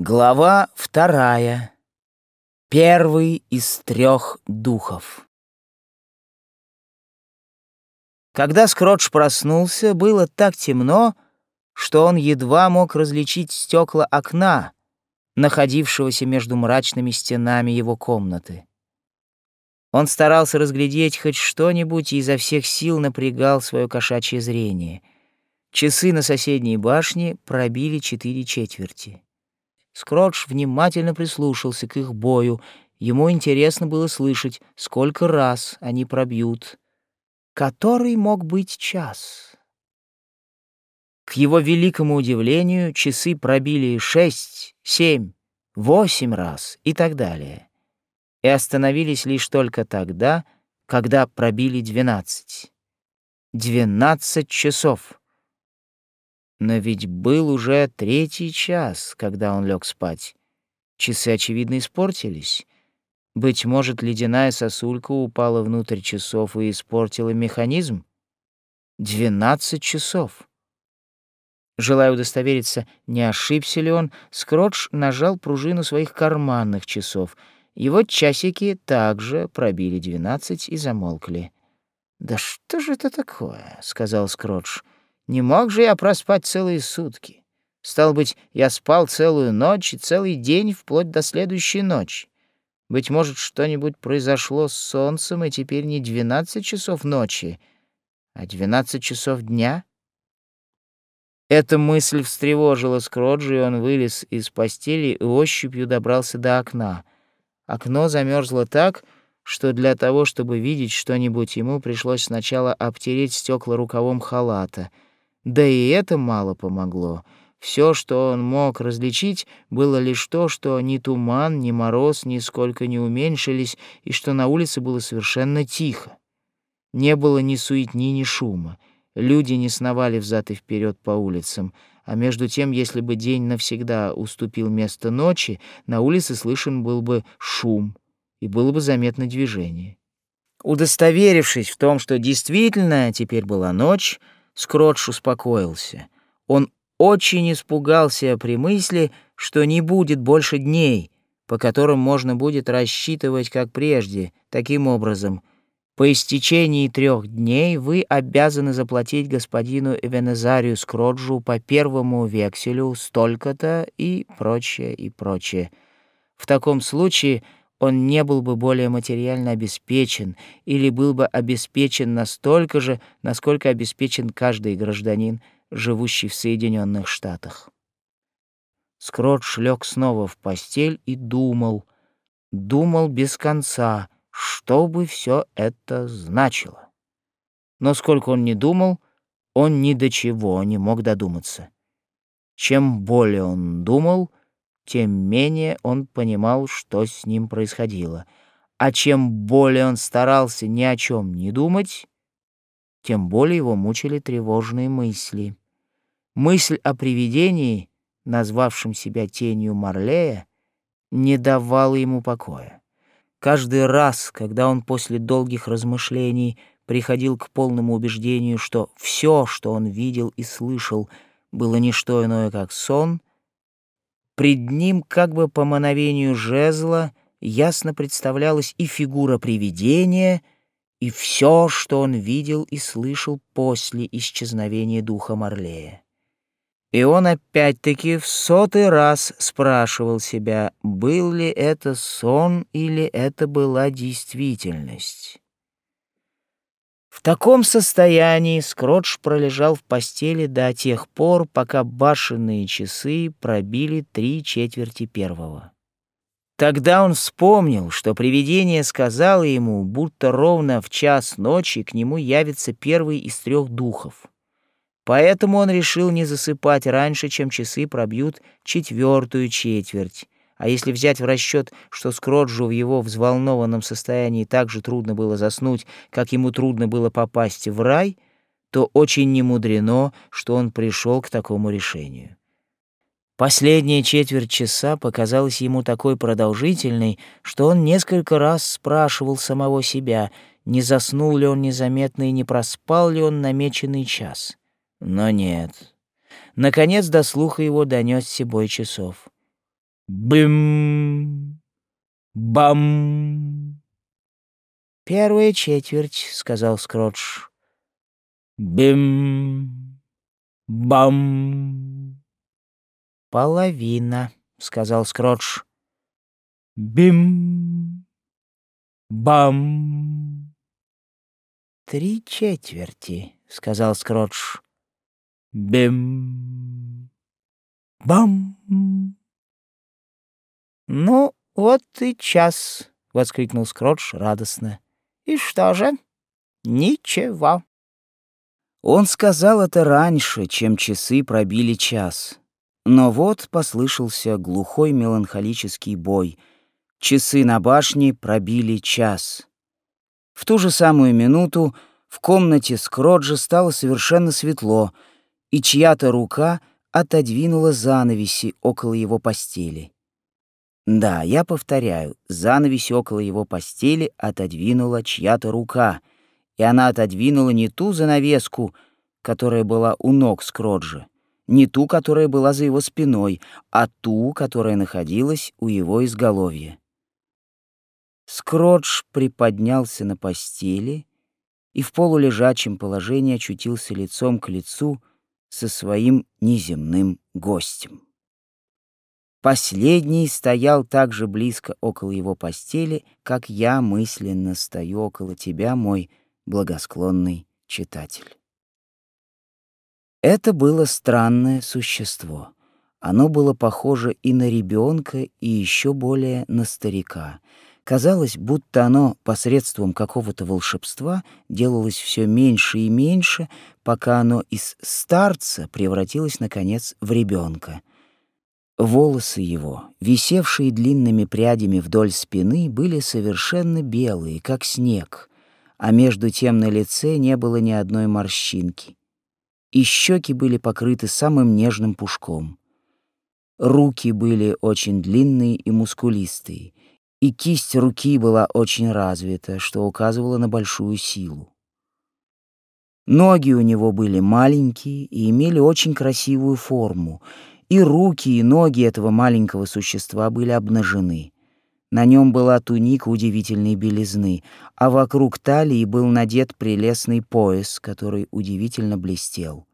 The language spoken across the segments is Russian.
Глава вторая. Первый из трех духов. Когда Скротч проснулся, было так темно, что он едва мог различить стекла окна, находившегося между мрачными стенами его комнаты. Он старался разглядеть хоть что-нибудь и изо всех сил напрягал свое кошачье зрение. Часы на соседней башне пробили четыре четверти. Скротч внимательно прислушался к их бою. Ему интересно было слышать, сколько раз они пробьют. Который мог быть час? К его великому удивлению, часы пробили шесть, семь, восемь раз и так далее. И остановились лишь только тогда, когда пробили двенадцать. Двенадцать часов. Но ведь был уже третий час, когда он лег спать. Часы, очевидно, испортились. Быть может, ледяная сосулька упала внутрь часов и испортила механизм? Двенадцать часов. Желая удостовериться, не ошибся ли он, Скротч нажал пружину своих карманных часов. Его часики также пробили двенадцать и замолкли. «Да что же это такое?» — сказал Скротч. Не мог же я проспать целые сутки. Стал быть, я спал целую ночь и целый день вплоть до следующей ночи. Быть может, что-нибудь произошло с солнцем, и теперь не двенадцать часов ночи, а двенадцать часов дня? Эта мысль встревожила Скроджи, и он вылез из постели и ощупью добрался до окна. Окно замерзло так, что для того, чтобы видеть что-нибудь, ему пришлось сначала обтереть стекла рукавом халата — да и это мало помогло. Все, что он мог различить, было лишь то, что ни туман, ни мороз нисколько не уменьшились, и что на улице было совершенно тихо. Не было ни суетни, ни шума. Люди не сновали взад и вперед по улицам, а между тем, если бы день навсегда уступил место ночи, на улице слышен был бы шум, и было бы заметно движение. Удостоверившись в том, что действительно теперь была ночь, Скротч успокоился. Он очень испугался при мысли, что не будет больше дней, по которым можно будет рассчитывать как прежде. Таким образом, по истечении трех дней вы обязаны заплатить господину Эвенезарию Скроджу по первому векселю столько-то и прочее, и прочее. В таком случае он не был бы более материально обеспечен или был бы обеспечен настолько же, насколько обеспечен каждый гражданин, живущий в Соединенных Штатах. Скротч лег снова в постель и думал, думал без конца, что бы все это значило. Но сколько он не думал, он ни до чего не мог додуматься. Чем более он думал, тем менее он понимал, что с ним происходило. А чем более он старался ни о чем не думать, тем более его мучили тревожные мысли. Мысль о привидении, назвавшем себя тенью Марлея, не давала ему покоя. Каждый раз, когда он после долгих размышлений приходил к полному убеждению, что все, что он видел и слышал, было не что иное, как сон — Пред ним, как бы по мановению жезла, ясно представлялась и фигура привидения, и все, что он видел и слышал после исчезновения духа Марлея. И он опять-таки в сотый раз спрашивал себя, был ли это сон или это была действительность. В таком состоянии Скротч пролежал в постели до тех пор, пока башенные часы пробили три четверти первого. Тогда он вспомнил, что привидение сказало ему, будто ровно в час ночи к нему явится первый из трех духов. Поэтому он решил не засыпать раньше, чем часы пробьют четвертую четверть, а если взять в расчет, что Скроджу в его взволнованном состоянии так же трудно было заснуть, как ему трудно было попасть в рай, то очень немудрено, что он пришел к такому решению. Последняя четверть часа показалась ему такой продолжительной, что он несколько раз спрашивал самого себя, не заснул ли он незаметно и не проспал ли он намеченный час. Но нет. Наконец до слуха его донёсся бой часов. Бым! Бам! «Первая четверть», — сказал Скротч. «Бим! Бам!» «Половина», — сказал Скротч. «Бим! Бам!» «Три четверти», — сказал Скротч. «Бим! Бам!» «Ну, вот и час», — воскликнул Скротч радостно. «И что же?» «Ничего». Он сказал это раньше, чем часы пробили час. Но вот послышался глухой меланхолический бой. Часы на башне пробили час. В ту же самую минуту в комнате Скроджа стало совершенно светло, и чья-то рука отодвинула занавеси около его постели. Да, я повторяю, занавесь около его постели отодвинула чья-то рука, и она отодвинула не ту занавеску, которая была у ног Скроджа, не ту, которая была за его спиной, а ту, которая находилась у его изголовья. Скродж приподнялся на постели и в полулежачем положении очутился лицом к лицу со своим неземным гостем. Последний стоял так же близко около его постели, как я мысленно стою около тебя, мой благосклонный читатель. Это было странное существо. Оно было похоже и на ребенка, и еще более на старика. Казалось, будто оно посредством какого-то волшебства делалось все меньше и меньше, пока оно из старца превратилось, наконец, в ребенка — Волосы его, висевшие длинными прядями вдоль спины, были совершенно белые, как снег, а между тем на лице не было ни одной морщинки. И щеки были покрыты самым нежным пушком. Руки были очень длинные и мускулистые, и кисть руки была очень развита, что указывало на большую силу. Ноги у него были маленькие и имели очень красивую форму, и руки, и ноги этого маленького существа были обнажены. На нем была туника удивительной белизны, а вокруг талии был надет прелестный пояс, который удивительно блестел.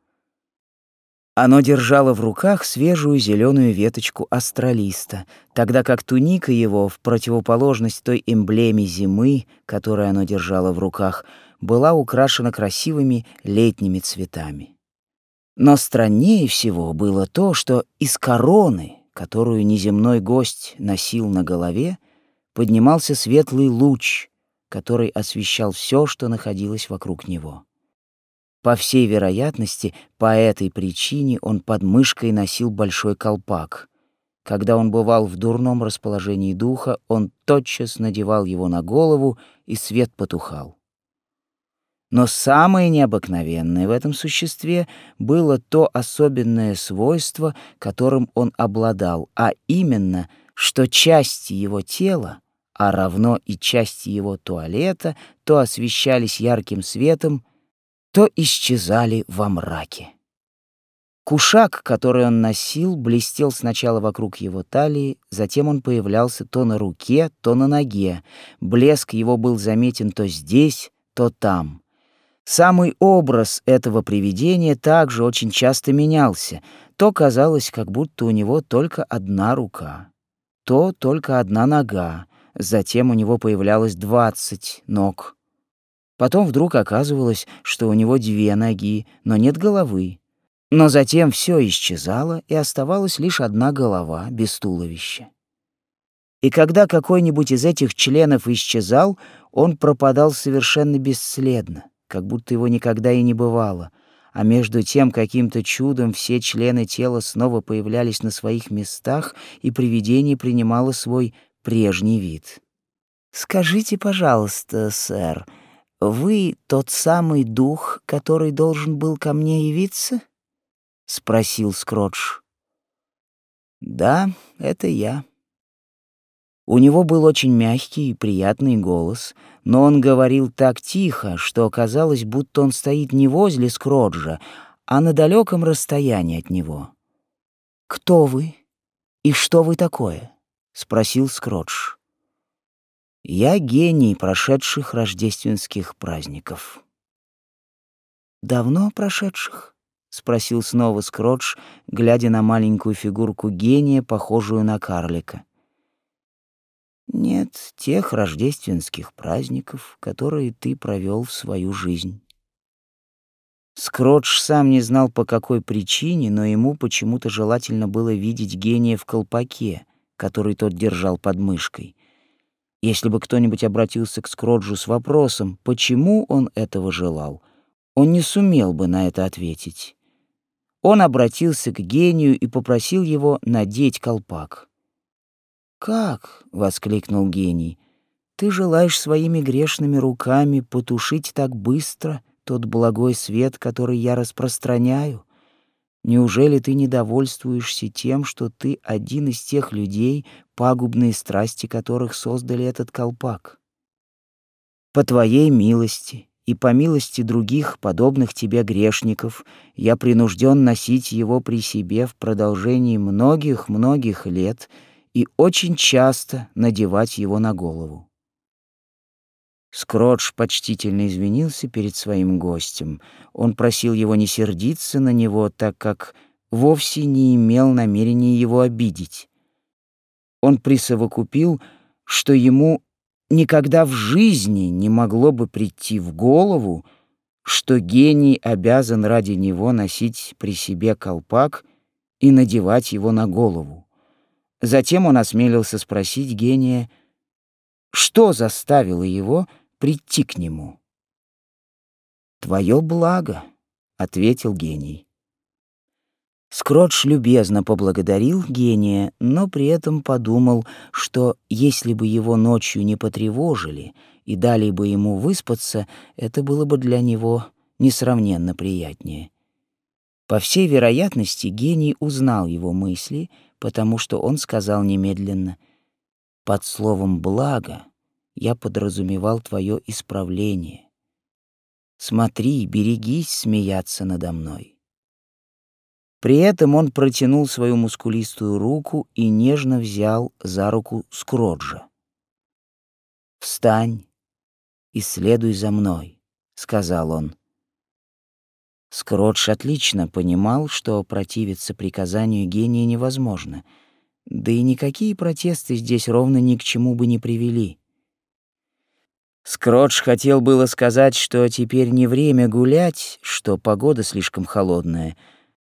Оно держало в руках свежую зеленую веточку астралиста, тогда как туника его, в противоположность той эмблеме зимы, которую оно держало в руках, была украшена красивыми летними цветами. Но страннее всего было то, что из короны, которую неземной гость носил на голове, поднимался светлый луч, который освещал все, что находилось вокруг него. По всей вероятности, по этой причине он под мышкой носил большой колпак. Когда он бывал в дурном расположении духа, он тотчас надевал его на голову, и свет потухал. Но самое необыкновенное в этом существе было то особенное свойство, которым он обладал, а именно, что части его тела, а равно и части его туалета, то освещались ярким светом, то исчезали во мраке. Кушак, который он носил, блестел сначала вокруг его талии, затем он появлялся то на руке, то на ноге. Блеск его был заметен то здесь, то там. Самый образ этого привидения также очень часто менялся. То казалось, как будто у него только одна рука, то только одна нога, затем у него появлялось двадцать ног. Потом вдруг оказывалось, что у него две ноги, но нет головы. Но затем все исчезало, и оставалась лишь одна голова без туловища. И когда какой-нибудь из этих членов исчезал, он пропадал совершенно бесследно как будто его никогда и не бывало, а между тем каким-то чудом все члены тела снова появлялись на своих местах, и привидение принимало свой прежний вид. «Скажите, пожалуйста, сэр, вы тот самый дух, который должен был ко мне явиться?» — спросил Скротч. «Да, это я». У него был очень мягкий и приятный голос, но он говорил так тихо, что казалось, будто он стоит не возле Скроджа, а на далеком расстоянии от него. «Кто вы? «И что вы такое?» — спросил Скротч. «Я гений прошедших рождественских праздников». «Давно прошедших?» — спросил снова Скротч, глядя на маленькую фигурку гения, похожую на карлика. «Нет, тех рождественских праздников, которые ты провел в свою жизнь». Скротч сам не знал, по какой причине, но ему почему-то желательно было видеть гения в колпаке, который тот держал под мышкой. Если бы кто-нибудь обратился к Скроджу с вопросом, почему он этого желал, он не сумел бы на это ответить. Он обратился к гению и попросил его надеть колпак. «Как?» — воскликнул гений. «Ты желаешь своими грешными руками потушить так быстро тот благой свет, который я распространяю?» Неужели ты недовольствуешься тем, что ты один из тех людей, пагубные страсти которых создали этот колпак? По твоей милости и по милости других, подобных тебе грешников, я принужден носить его при себе в продолжении многих-многих лет и очень часто надевать его на голову. Скротч почтительно извинился перед своим гостем. Он просил его не сердиться на него, так как вовсе не имел намерения его обидеть. Он присовокупил, что ему никогда в жизни не могло бы прийти в голову, что гений обязан ради него носить при себе колпак и надевать его на голову. Затем он осмелился спросить гения, что заставило его прийти к нему. «Твое благо», — ответил гений. Скротч любезно поблагодарил гения, но при этом подумал, что если бы его ночью не потревожили и дали бы ему выспаться, это было бы для него несравненно приятнее. По всей вероятности, гений узнал его мысли, потому что он сказал немедленно «Под словом «благо» я подразумевал твое исправление. Смотри, берегись смеяться надо мной. При этом он протянул свою мускулистую руку и нежно взял за руку Скроджа. «Встань и следуй за мной», — сказал он. Скротч отлично понимал, что противиться приказанию гения невозможно, да и никакие протесты здесь ровно ни к чему бы не привели. Скротч хотел было сказать, что теперь не время гулять, что погода слишком холодная,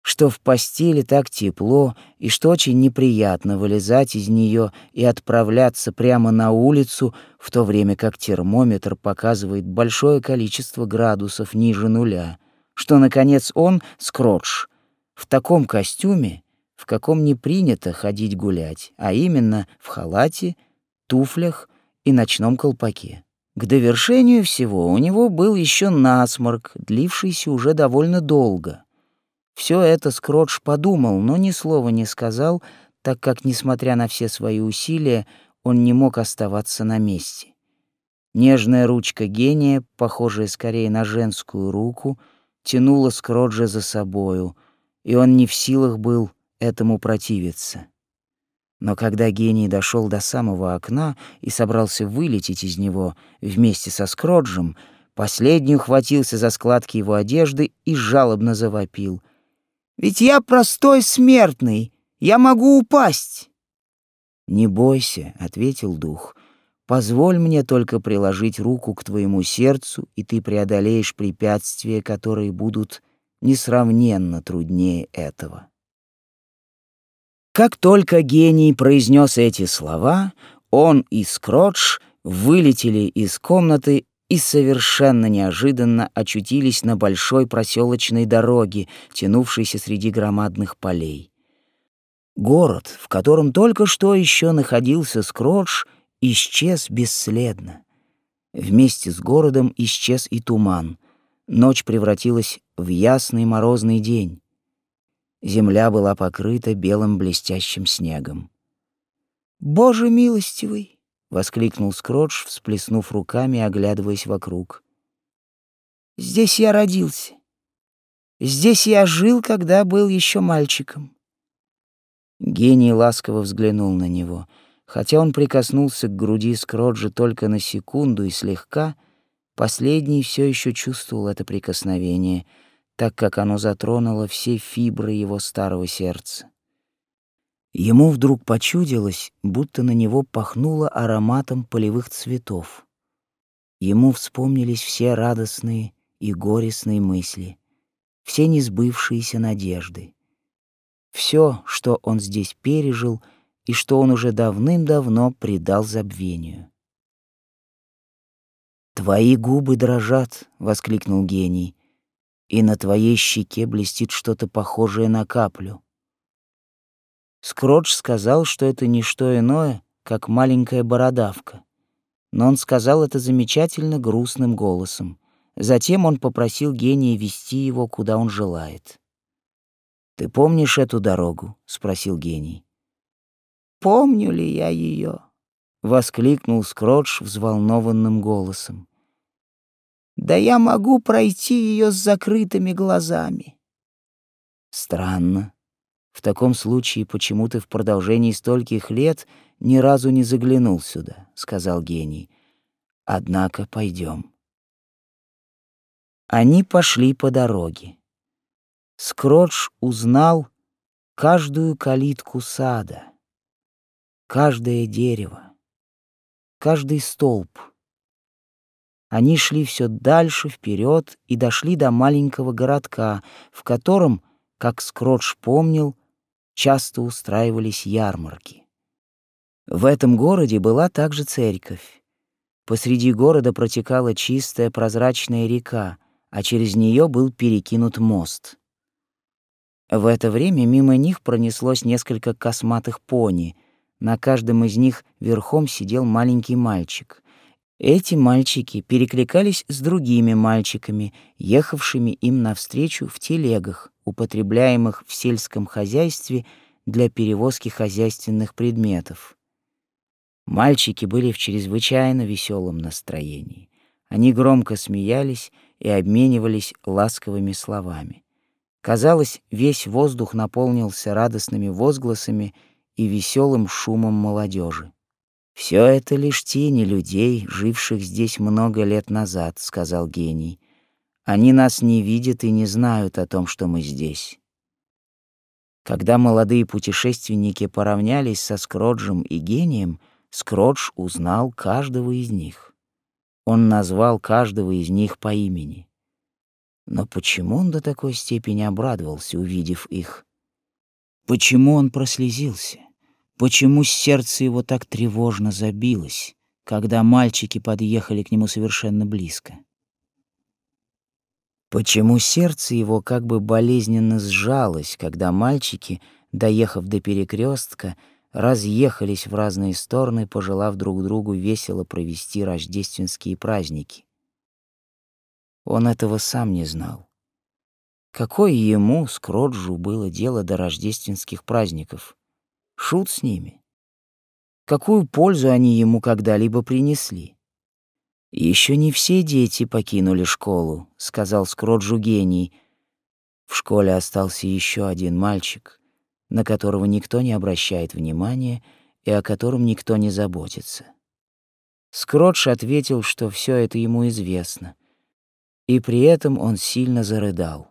что в постели так тепло и что очень неприятно вылезать из нее и отправляться прямо на улицу, в то время как термометр показывает большое количество градусов ниже нуля, что, наконец, он, Скротч, в таком костюме, в каком не принято ходить гулять, а именно в халате, туфлях и ночном колпаке. К довершению всего у него был еще насморк, длившийся уже довольно долго. Все это Скротч подумал, но ни слова не сказал, так как, несмотря на все свои усилия, он не мог оставаться на месте. Нежная ручка гения, похожая скорее на женскую руку, тянула Скроджа за собою, и он не в силах был этому противиться. Но когда гений дошел до самого окна и собрался вылететь из него вместе со Скроджем, последний ухватился за складки его одежды и жалобно завопил. «Ведь я простой смертный, я могу упасть!» «Не бойся», — ответил дух, — «позволь мне только приложить руку к твоему сердцу, и ты преодолеешь препятствия, которые будут несравненно труднее этого». Как только гений произнес эти слова, он и Скротч вылетели из комнаты и совершенно неожиданно очутились на большой проселочной дороге, тянувшейся среди громадных полей. Город, в котором только что еще находился Скротч, исчез бесследно. Вместе с городом исчез и туман. Ночь превратилась в ясный морозный день. Земля была покрыта белым блестящим снегом. «Боже милостивый!» — воскликнул Скротч, всплеснув руками оглядываясь вокруг. «Здесь я родился. Здесь я жил, когда был еще мальчиком. Гений ласково взглянул на него. Хотя он прикоснулся к груди Скроджа только на секунду и слегка, последний все еще чувствовал это прикосновение, так как оно затронуло все фибры его старого сердца. Ему вдруг почудилось, будто на него пахнуло ароматом полевых цветов. Ему вспомнились все радостные и горестные мысли, все несбывшиеся надежды. Все, что он здесь пережил и что он уже давным-давно предал забвению. «Твои губы дрожат!» — воскликнул гений. «И на твоей щеке блестит что-то похожее на каплю». Скротч сказал, что это не что иное, как маленькая бородавка. Но он сказал это замечательно грустным голосом. Затем он попросил гения вести его, куда он желает. «Ты помнишь эту дорогу?» — спросил гений. «Помню ли я ее? воскликнул Скротч взволнованным голосом. «Да я могу пройти ее с закрытыми глазами». «Странно. В таком случае почему ты в продолжении стольких лет ни разу не заглянул сюда, сказал гений. Однако пойдем. Они пошли по дороге. Скротч узнал каждую калитку сада, каждое дерево, каждый столб. Они шли все дальше, вперед и дошли до маленького городка, в котором, как Скротч помнил, часто устраивались ярмарки. В этом городе была также церковь. Посреди города протекала чистая прозрачная река, а через нее был перекинут мост. В это время мимо них пронеслось несколько косматых пони. На каждом из них верхом сидел маленький мальчик. Эти мальчики перекликались с другими мальчиками, ехавшими им навстречу в телегах, употребляемых в сельском хозяйстве для перевозки хозяйственных предметов. Мальчики были в чрезвычайно веселом настроении. Они громко смеялись и обменивались ласковыми словами. Казалось, весь воздух наполнился радостными возгласами и веселым шумом молодежи. Все это лишь тени людей, живших здесь много лет назад, сказал гений. Они нас не видят и не знают о том, что мы здесь. Когда молодые путешественники поравнялись со Скроджем и гением, Скродж узнал каждого из них. Он назвал каждого из них по имени. Но почему он до такой степени обрадовался, увидев их? Почему он прослезился? Почему сердце его так тревожно забилось, когда мальчики подъехали к нему совершенно близко? Почему сердце его как бы болезненно сжалось, когда мальчики, доехав до перекрестка, разъехались в разные стороны, пожелав друг другу весело провести рождественские праздники? Он этого сам не знал. Какое ему, Скроджу, было дело до рождественских праздников? Шут с ними. Какую пользу они ему когда-либо принесли? Еще не все дети покинули школу, сказал Скроджу гений. В школе остался еще один мальчик, на которого никто не обращает внимания и о котором никто не заботится. Скротч ответил, что все это ему известно, и при этом он сильно зарыдал.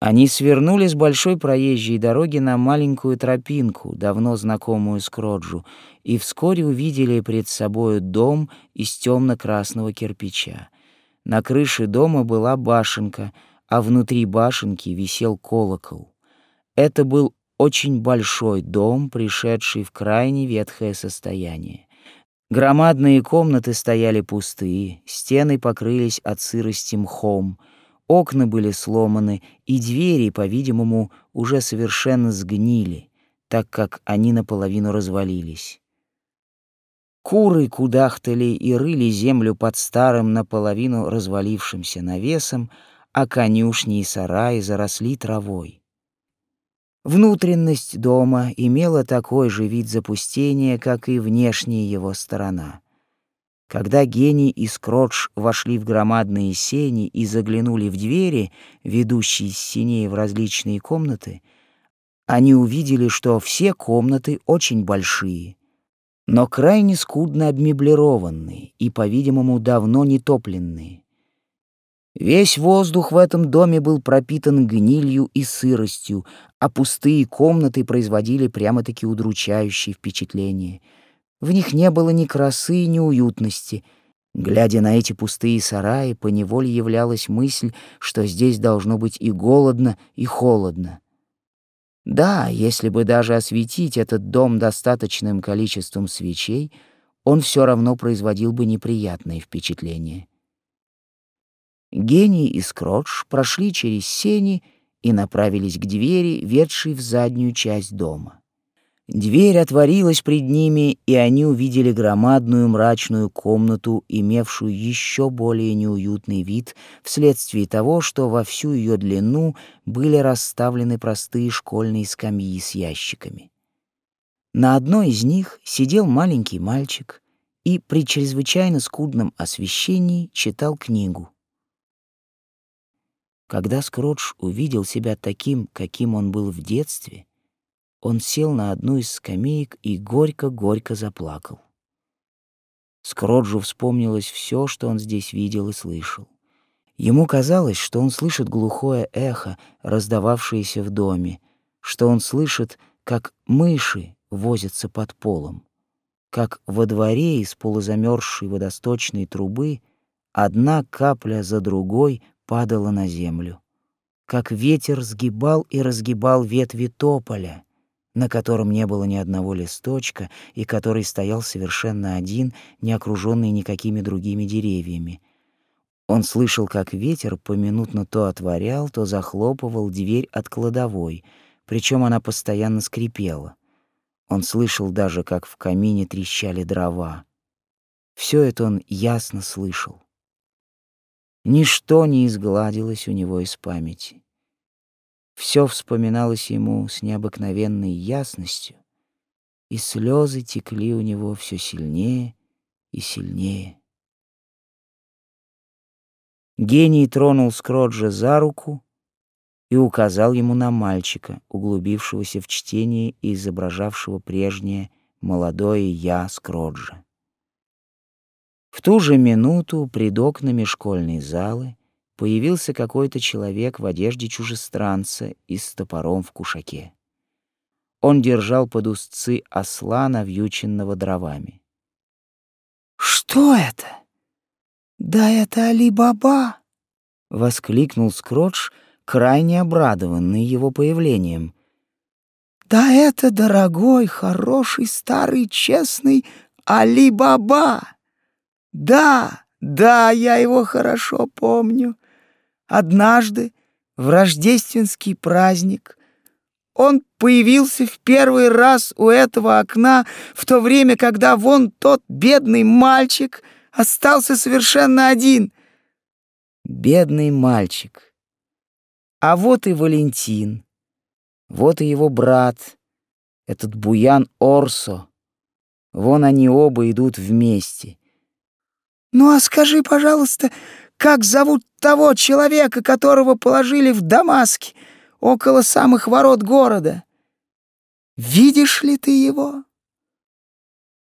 Они свернули с большой проезжей дороги на маленькую тропинку, давно знакомую Скроджу, и вскоре увидели пред собою дом из темно-красного кирпича. На крыше дома была башенка, а внутри башенки висел колокол. Это был очень большой дом, пришедший в крайне ветхое состояние. Громадные комнаты стояли пустые, стены покрылись от сырости мхом — Окна были сломаны, и двери, по-видимому, уже совершенно сгнили, так как они наполовину развалились. Куры кудахтали и рыли землю под старым наполовину развалившимся навесом, а конюшни и сараи заросли травой. Внутренность дома имела такой же вид запустения, как и внешняя его сторона — когда гений и Скротч вошли в громадные сени и заглянули в двери, ведущие из синей в различные комнаты, Они увидели, что все комнаты очень большие, но крайне скудно обмеблированные и, по-видимому, давно не топленные. Весь воздух в этом доме был пропитан гнилью и сыростью, а пустые комнаты производили прямо-таки удручающее впечатление. В них не было ни красы, ни уютности. Глядя на эти пустые сараи, поневоле являлась мысль, что здесь должно быть и голодно, и холодно. Да, если бы даже осветить этот дом достаточным количеством свечей, он все равно производил бы неприятное впечатление. Гений и Скротч прошли через сени и направились к двери, ведшей в заднюю часть дома. Дверь отворилась пред ними, и они увидели громадную мрачную комнату, имевшую еще более неуютный вид вследствие того, что во всю ее длину были расставлены простые школьные скамьи с ящиками. На одной из них сидел маленький мальчик и при чрезвычайно скудном освещении читал книгу. Когда Скротч увидел себя таким, каким он был в детстве, он сел на одну из скамеек и горько-горько заплакал. Скроджу вспомнилось все, что он здесь видел и слышал. Ему казалось, что он слышит глухое эхо, раздававшееся в доме, что он слышит, как мыши возятся под полом, как во дворе из полузамерзшей водосточной трубы одна капля за другой падала на землю, как ветер сгибал и разгибал ветви тополя, на котором не было ни одного листочка и который стоял совершенно один, не окруженный никакими другими деревьями. Он слышал, как ветер поминутно то отворял, то захлопывал дверь от кладовой, причем она постоянно скрипела. Он слышал даже, как в камине трещали дрова. Все это он ясно слышал. Ничто не изгладилось у него из памяти. Все вспоминалось ему с необыкновенной ясностью, и слезы текли у него все сильнее и сильнее. Гений тронул Скроджа за руку и указал ему на мальчика, углубившегося в чтение и изображавшего прежнее молодое «я» Скроджа. В ту же минуту пред окнами школьной залы появился какой-то человек в одежде чужестранца и с топором в кушаке. Он держал под узцы осла, навьюченного дровами. «Что это? Да это Али-Баба!» — воскликнул Скротч, крайне обрадованный его появлением. «Да это дорогой, хороший, старый, честный Али-Баба!» Да, да, я его хорошо помню. Однажды, в рождественский праздник, он появился в первый раз у этого окна в то время, когда вон тот бедный мальчик остался совершенно один. Бедный мальчик. А вот и Валентин. Вот и его брат, этот буян Орсо. Вон они оба идут вместе. Ну а скажи, пожалуйста, как зовут того человека, которого положили в Дамаске, около самых ворот города? Видишь ли ты его?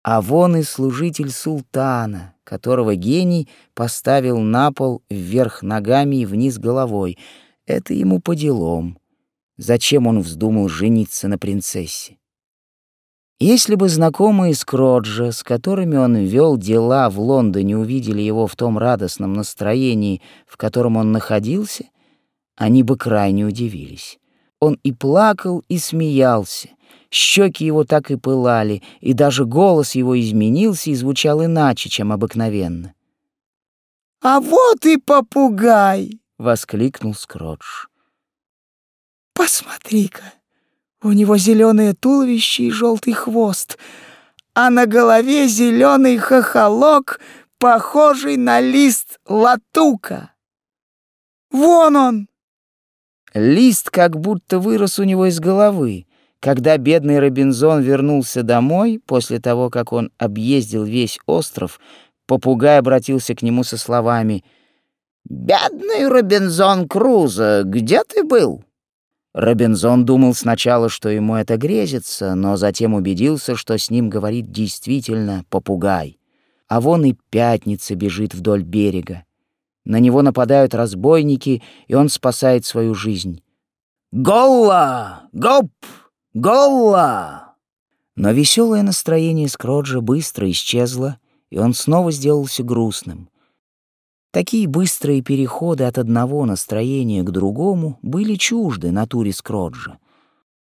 А вон и служитель султана, которого гений поставил на пол вверх ногами и вниз головой. Это ему по делам. Зачем он вздумал жениться на принцессе? Если бы знакомые Скроджа, с которыми он вел дела в Лондоне, увидели его в том радостном настроении, в котором он находился, они бы крайне удивились. Он и плакал, и смеялся. Щеки его так и пылали, и даже голос его изменился и звучал иначе, чем обыкновенно. «А вот и попугай!» — воскликнул Скродж. «Посмотри-ка, у него зеленое туловище и желтый хвост, а на голове зеленый хохолок, похожий на лист латука. Вон он! Лист как будто вырос у него из головы. Когда бедный Робинзон вернулся домой, после того, как он объездил весь остров, попугай обратился к нему со словами «Бедный Робинзон Крузо, где ты был?» Робинзон думал сначала, что ему это грезится, но затем убедился, что с ним говорит действительно попугай. А вон и пятница бежит вдоль берега. На него нападают разбойники, и он спасает свою жизнь. «Голла! Гоп! Голла!» Но веселое настроение Скроджа быстро исчезло, и он снова сделался грустным. Такие быстрые переходы от одного настроения к другому были чужды натуре Скроджа.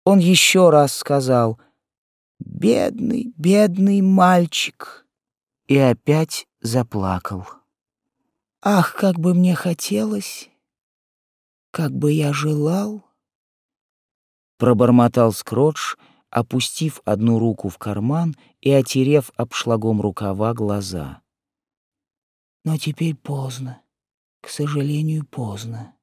Он еще раз сказал «Бедный, бедный мальчик!» и опять заплакал. «Ах, как бы мне хотелось! Как бы я желал!» Пробормотал Скродж, опустив одну руку в карман и отерев обшлагом рукава глаза. Но теперь поздно. К сожалению, поздно.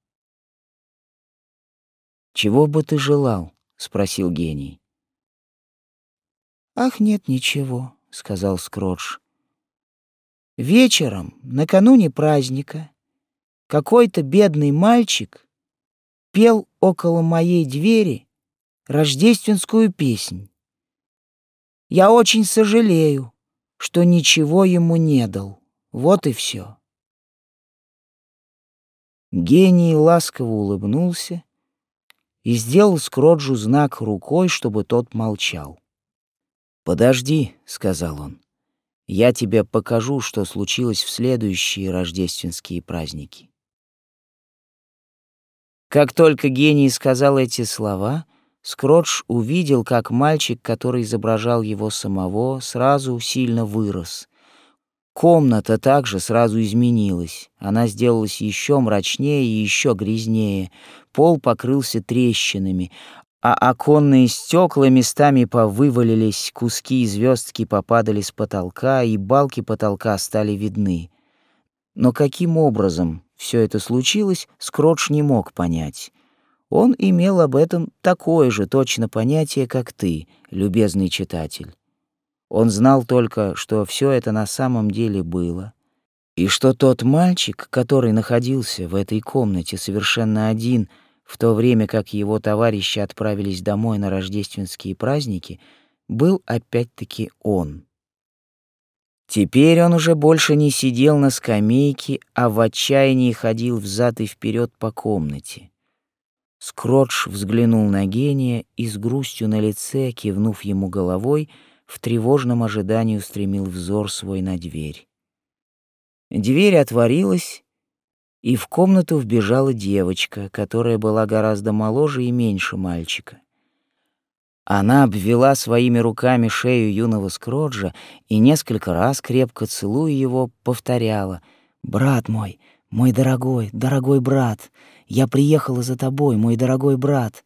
«Чего бы ты желал?» — спросил гений. «Ах, нет ничего», — сказал Скротч. «Вечером, накануне праздника, какой-то бедный мальчик пел около моей двери рождественскую песнь. Я очень сожалею, что ничего ему не дал». Вот и все. Гений ласково улыбнулся и сделал Скроджу знак рукой, чтобы тот молчал. «Подожди», — сказал он, — «я тебе покажу, что случилось в следующие рождественские праздники». Как только гений сказал эти слова, Скродж увидел, как мальчик, который изображал его самого, сразу сильно вырос Комната также сразу изменилась. Она сделалась еще мрачнее и еще грязнее. Пол покрылся трещинами, а оконные стекла местами повывалились, куски и звездки попадали с потолка, и балки потолка стали видны. Но каким образом все это случилось, Скротч не мог понять. Он имел об этом такое же точно понятие, как ты, любезный читатель. Он знал только, что все это на самом деле было, и что тот мальчик, который находился в этой комнате совершенно один, в то время как его товарищи отправились домой на рождественские праздники, был опять-таки он. Теперь он уже больше не сидел на скамейке, а в отчаянии ходил взад и вперед по комнате. Скротч взглянул на гения и с грустью на лице, кивнув ему головой, — в тревожном ожидании устремил взор свой на дверь. Дверь отворилась, и в комнату вбежала девочка, которая была гораздо моложе и меньше мальчика. Она обвела своими руками шею юного Скроджа и несколько раз, крепко целуя его, повторяла «Брат мой, мой дорогой, дорогой брат, я приехала за тобой, мой дорогой брат.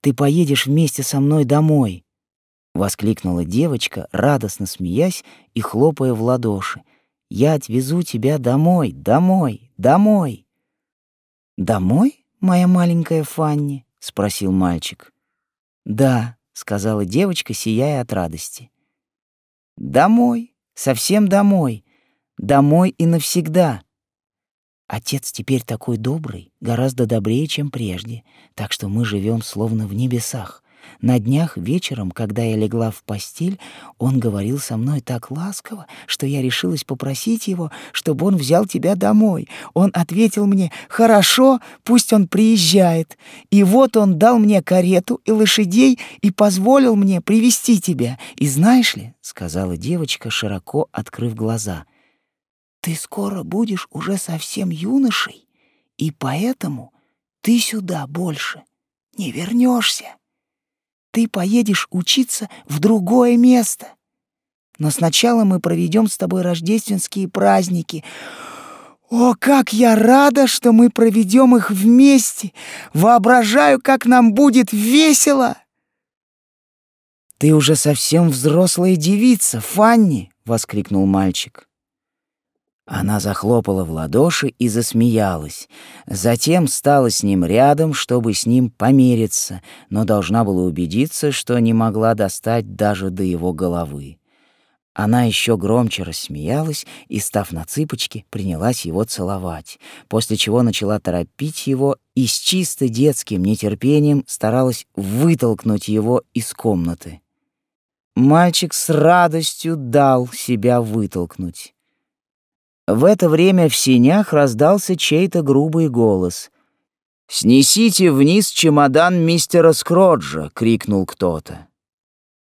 Ты поедешь вместе со мной домой». — воскликнула девочка, радостно смеясь и хлопая в ладоши. «Я отвезу тебя домой, домой, домой!» «Домой, моя маленькая Фанни?» — спросил мальчик. «Да», — сказала девочка, сияя от радости. «Домой, совсем домой, домой и навсегда». Отец теперь такой добрый, гораздо добрее, чем прежде, так что мы живем словно в небесах. На днях вечером, когда я легла в постель, он говорил со мной так ласково, что я решилась попросить его, чтобы он взял тебя домой. Он ответил мне «Хорошо, пусть он приезжает». И вот он дал мне карету и лошадей и позволил мне привести тебя. И знаешь ли, — сказала девочка, широко открыв глаза, — ты скоро будешь уже совсем юношей, и поэтому ты сюда больше не вернешься ты поедешь учиться в другое место. Но сначала мы проведем с тобой рождественские праздники. О, как я рада, что мы проведем их вместе! Воображаю, как нам будет весело!» «Ты уже совсем взрослая девица, Фанни!» — воскликнул мальчик. Она захлопала в ладоши и засмеялась. Затем стала с ним рядом, чтобы с ним помериться, но должна была убедиться, что не могла достать даже до его головы. Она еще громче рассмеялась и, став на цыпочки, принялась его целовать, после чего начала торопить его и с чисто детским нетерпением старалась вытолкнуть его из комнаты. Мальчик с радостью дал себя вытолкнуть. В это время в сенях раздался чей-то грубый голос. «Снесите вниз чемодан мистера Скроджа!» — крикнул кто-то.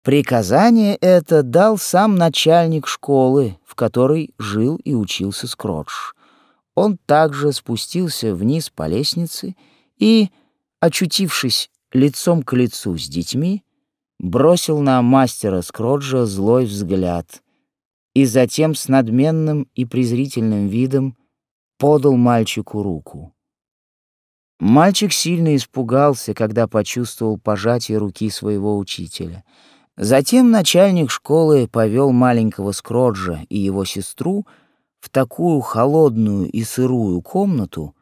Приказание это дал сам начальник школы, в которой жил и учился Скродж. Он также спустился вниз по лестнице и, очутившись лицом к лицу с детьми, бросил на мастера Скроджа злой взгляд и затем с надменным и презрительным видом подал мальчику руку. Мальчик сильно испугался, когда почувствовал пожатие руки своего учителя — Затем начальник школы повел маленького Скроджа и его сестру в такую холодную и сырую комнату,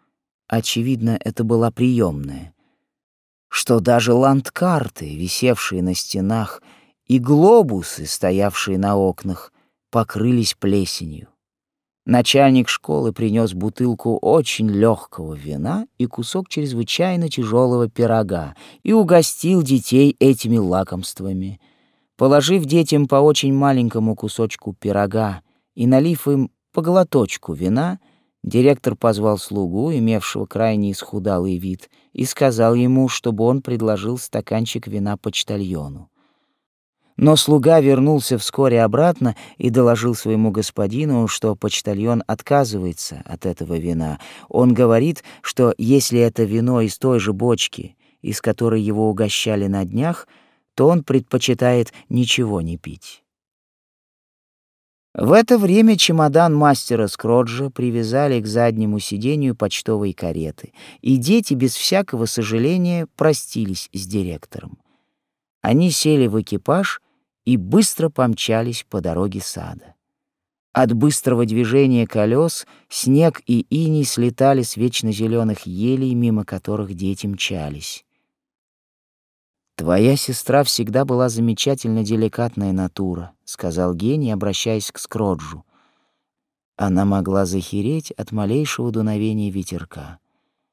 очевидно, это была приемная, что даже ландкарты, висевшие на стенах, и глобусы, стоявшие на окнах, покрылись плесенью. Начальник школы принес бутылку очень легкого вина и кусок чрезвычайно тяжелого пирога и угостил детей этими лакомствами — Положив детям по очень маленькому кусочку пирога и налив им по глоточку вина, директор позвал слугу, имевшего крайне исхудалый вид, и сказал ему, чтобы он предложил стаканчик вина почтальону. Но слуга вернулся вскоре обратно и доложил своему господину, что почтальон отказывается от этого вина. Он говорит, что если это вино из той же бочки, из которой его угощали на днях, то он предпочитает ничего не пить. В это время чемодан мастера Скроджа привязали к заднему сиденью почтовой кареты, и дети без всякого сожаления простились с директором. Они сели в экипаж и быстро помчались по дороге сада. От быстрого движения колес снег и иней слетали с вечно зеленых елей, мимо которых дети мчались. «Твоя сестра всегда была замечательно деликатная натура», — сказал гений, обращаясь к Скроджу. Она могла захереть от малейшего дуновения ветерка.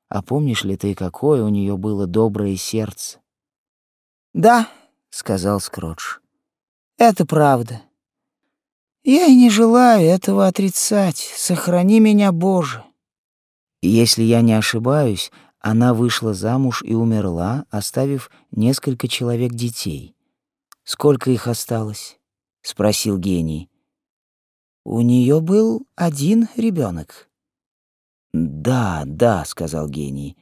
А помнишь ли ты, какое у нее было доброе сердце? «Да», — сказал Скродж, — «это правда. Я и не желаю этого отрицать. Сохрани меня, Боже». Если я не ошибаюсь, она вышла замуж и умерла, оставив несколько человек детей. Сколько их осталось? спросил гений. У нее был один ребенок. Да, да, сказал гений.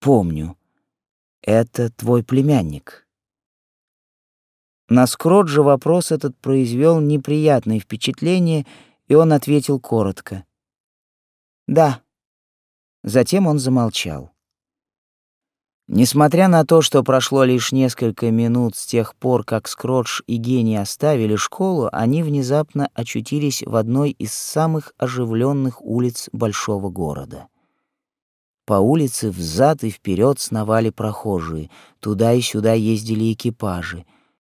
Помню. Это твой племянник. На Скроджа вопрос этот произвел неприятное впечатление, и он ответил коротко. «Да». Затем он замолчал. Несмотря на то, что прошло лишь несколько минут с тех пор, как Скротч и Гений оставили школу, они внезапно очутились в одной из самых оживленных улиц большого города. По улице взад и вперед сновали прохожие, туда и сюда ездили экипажи.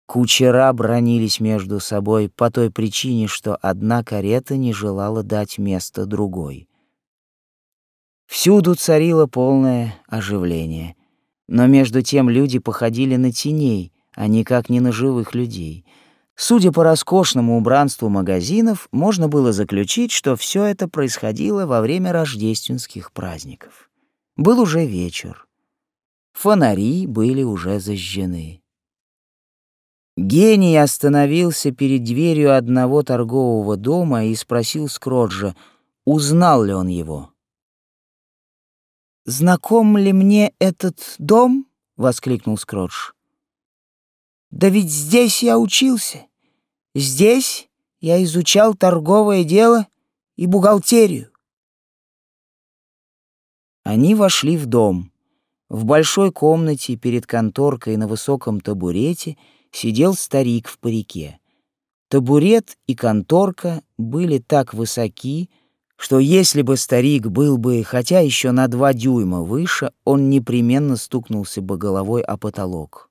Кучера бронились между собой по той причине, что одна карета не желала дать место другой. Всюду царило полное оживление. Но между тем люди походили на теней, а никак не на живых людей. Судя по роскошному убранству магазинов, можно было заключить, что все это происходило во время рождественских праздников. Был уже вечер. Фонари были уже зажжены. Гений остановился перед дверью одного торгового дома и спросил Скроджа, узнал ли он его. «Знаком ли мне этот дом?» — воскликнул Скротч. «Да ведь здесь я учился. Здесь я изучал торговое дело и бухгалтерию». Они вошли в дом. В большой комнате перед конторкой на высоком табурете сидел старик в парике. Табурет и конторка были так высоки, что если бы старик был бы хотя еще на два дюйма выше, он непременно стукнулся бы головой о потолок.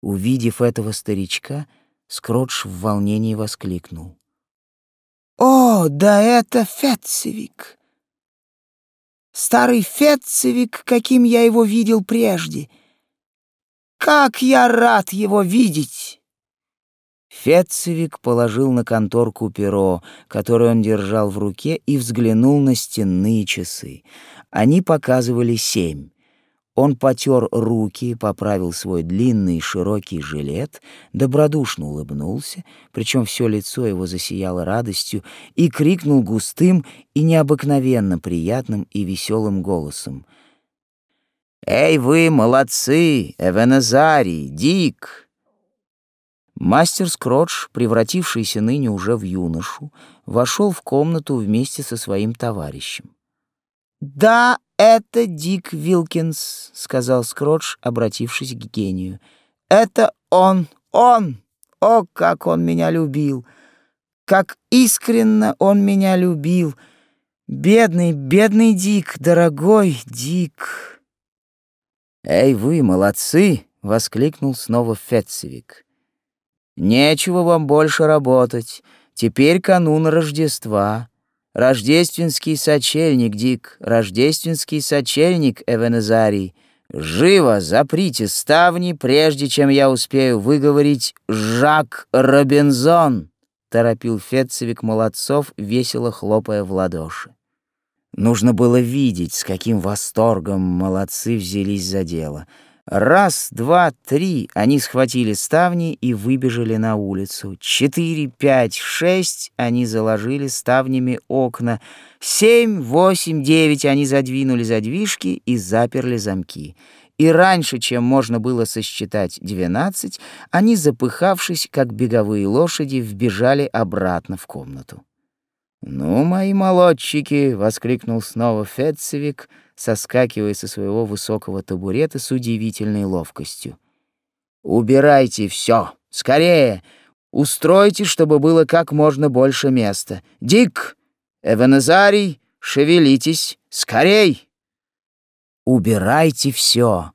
Увидев этого старичка, Скротч в волнении воскликнул. «О, да это Фетцевик! Старый Фетцевик, каким я его видел прежде! Как я рад его видеть!» Фетцевик положил на конторку перо, которое он держал в руке, и взглянул на стенные часы. Они показывали семь. Он потер руки, поправил свой длинный широкий жилет, добродушно улыбнулся, причем все лицо его засияло радостью, и крикнул густым и необыкновенно приятным и веселым голосом. «Эй вы, молодцы! Эвенезарий, Дик!» Мастер Скротч, превратившийся ныне уже в юношу, вошел в комнату вместе со своим товарищем. «Да, это Дик Вилкинс», — сказал Скротч, обратившись к гению. «Это он, он! О, как он меня любил! Как искренно он меня любил! Бедный, бедный Дик, дорогой Дик!» «Эй, вы, молодцы!» — воскликнул снова Фетцевик. «Нечего вам больше работать. Теперь канун Рождества. Рождественский сочельник, Дик, рождественский сочельник, Эвенезарий. Живо заприте ставни, прежде чем я успею выговорить «Жак Робинзон», — торопил Фетцевик Молодцов, весело хлопая в ладоши. Нужно было видеть, с каким восторгом молодцы взялись за дело — Раз, два, три они схватили ставни и выбежали на улицу. Четыре, пять, шесть они заложили ставнями окна. Семь, восемь, девять они задвинули задвижки и заперли замки. И раньше, чем можно было сосчитать двенадцать, они, запыхавшись, как беговые лошади, вбежали обратно в комнату. «Ну, мои молодчики!» — воскликнул снова Фетцевик — соскакивая со своего высокого табурета с удивительной ловкостью. «Убирайте все! Скорее! Устройте, чтобы было как можно больше места! Дик! Эваназарий! Шевелитесь! Скорей!» «Убирайте все!»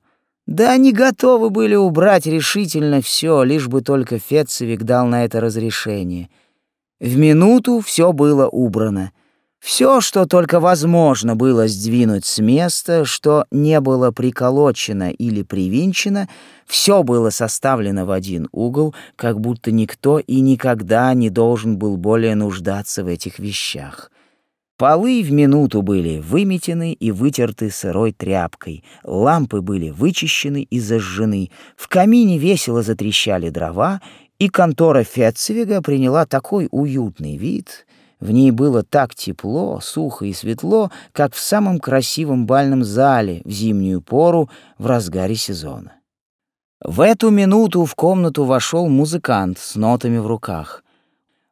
Да они готовы были убрать решительно все, лишь бы только Фетцевик дал на это разрешение. В минуту все было убрано — все, что только возможно было сдвинуть с места, что не было приколочено или привинчено, все было составлено в один угол, как будто никто и никогда не должен был более нуждаться в этих вещах. Полы в минуту были выметены и вытерты сырой тряпкой, лампы были вычищены и зажжены, в камине весело затрещали дрова, и контора Фетцевига приняла такой уютный вид — в ней было так тепло, сухо и светло, как в самом красивом бальном зале в зимнюю пору в разгаре сезона. В эту минуту в комнату вошел музыкант с нотами в руках.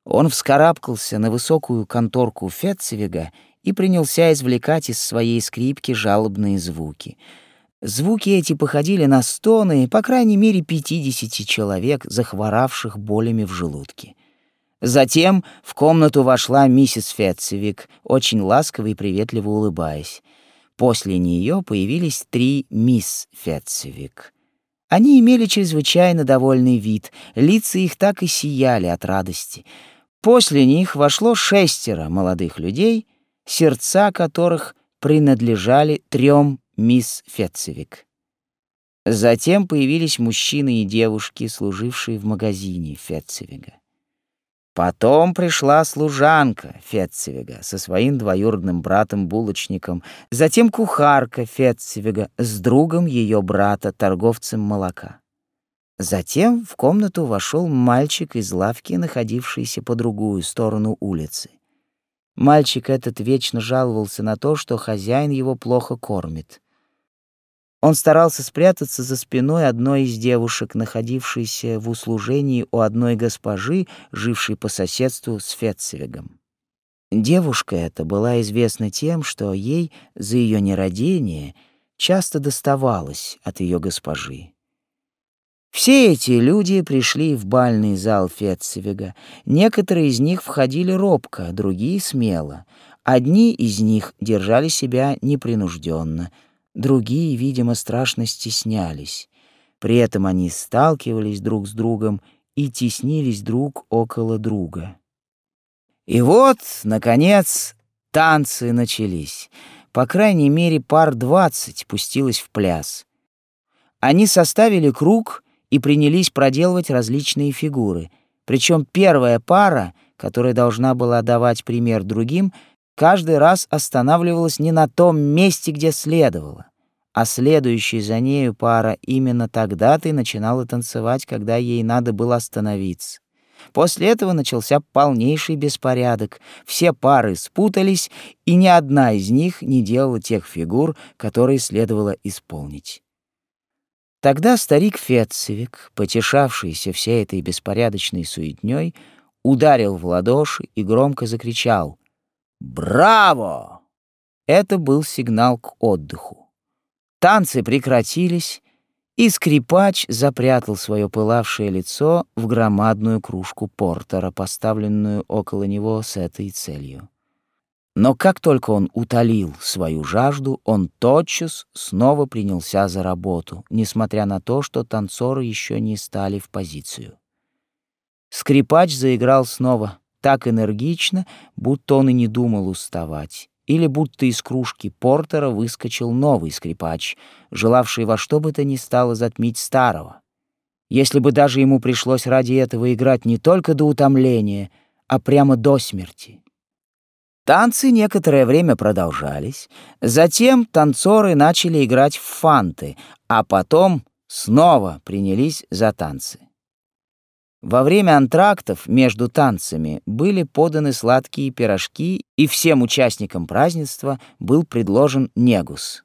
Он вскарабкался на высокую конторку Фетцевига и принялся извлекать из своей скрипки жалобные звуки. Звуки эти походили на стоны, по крайней мере, пятидесяти человек, захворавших болями в желудке. Затем в комнату вошла миссис Фетцевик, очень ласково и приветливо улыбаясь. После нее появились три мисс Фетцевик. Они имели чрезвычайно довольный вид, лица их так и сияли от радости. После них вошло шестеро молодых людей, сердца которых принадлежали трем мисс Фетцевик. Затем появились мужчины и девушки, служившие в магазине Фетцевига. Потом пришла служанка Фетцевига со своим двоюродным братом-булочником, затем кухарка Фетцевига с другом ее брата, торговцем молока. Затем в комнату вошел мальчик из лавки, находившийся по другую сторону улицы. Мальчик этот вечно жаловался на то, что хозяин его плохо кормит. Он старался спрятаться за спиной одной из девушек, находившейся в услужении у одной госпожи, жившей по соседству с Фетцевигом. Девушка эта была известна тем, что ей за ее нерадение часто доставалось от ее госпожи. Все эти люди пришли в бальный зал Фетцевига. Некоторые из них входили робко, другие — смело. Одни из них держали себя непринужденно — Другие, видимо, страшно стеснялись. При этом они сталкивались друг с другом и теснились друг около друга. И вот, наконец, танцы начались. По крайней мере, пар двадцать пустилось в пляс. Они составили круг и принялись проделывать различные фигуры. Причем первая пара, которая должна была давать пример другим, каждый раз останавливалась не на том месте, где следовало а следующая за нею пара именно тогда-то и начинала танцевать, когда ей надо было остановиться. После этого начался полнейший беспорядок. Все пары спутались, и ни одна из них не делала тех фигур, которые следовало исполнить. Тогда старик Фетцевик, потешавшийся всей этой беспорядочной суетней, ударил в ладоши и громко закричал «Браво!». Это был сигнал к отдыху. Танцы прекратились, и скрипач запрятал свое пылавшее лицо в громадную кружку портера, поставленную около него с этой целью. Но как только он утолил свою жажду, он тотчас снова принялся за работу, несмотря на то, что танцоры еще не стали в позицию. Скрипач заиграл снова так энергично, будто он и не думал уставать или будто из кружки портера выскочил новый скрипач, желавший во что бы то ни стало затмить старого. Если бы даже ему пришлось ради этого играть не только до утомления, а прямо до смерти. Танцы некоторое время продолжались, затем танцоры начали играть в фанты, а потом снова принялись за танцы. Во время антрактов между танцами были поданы сладкие пирожки, и всем участникам празднества был предложен негус.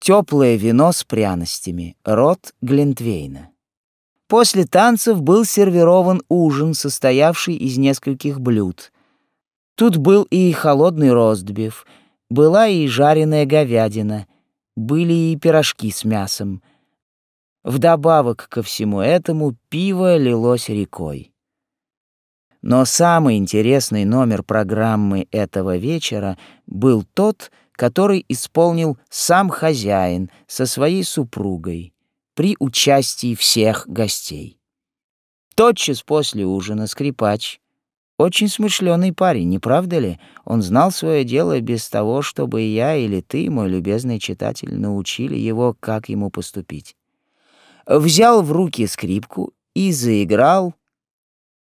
Теплое вино с пряностями, рот Глинтвейна. После танцев был сервирован ужин, состоявший из нескольких блюд. Тут был и холодный ростбиф, была и жареная говядина, были и пирожки с мясом — Вдобавок ко всему этому пиво лилось рекой. Но самый интересный номер программы этого вечера был тот, который исполнил сам хозяин со своей супругой при участии всех гостей. Тотчас после ужина скрипач, очень смышленый парень, не правда ли? Он знал свое дело без того, чтобы я или ты, мой любезный читатель, научили его, как ему поступить взял в руки скрипку и заиграл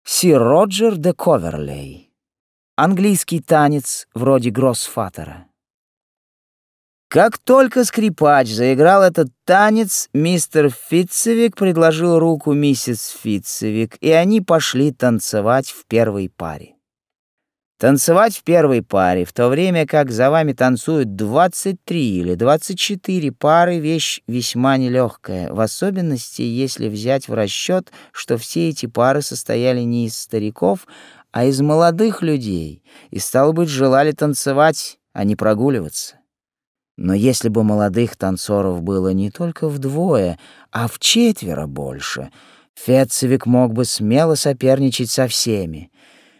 «Сир Роджер де Коверлей» — английский танец вроде Гроссфатера. Как только скрипач заиграл этот танец, мистер Фитцевик предложил руку миссис Фитцевик, и они пошли танцевать в первой паре. Танцевать в первой паре, в то время как за вами танцуют 23 или 24 пары, вещь весьма нелегкая, в особенности, если взять в расчет, что все эти пары состояли не из стариков, а из молодых людей, и, стало быть, желали танцевать, а не прогуливаться. Но если бы молодых танцоров было не только вдвое, а в четверо больше, Фетцевик мог бы смело соперничать со всеми —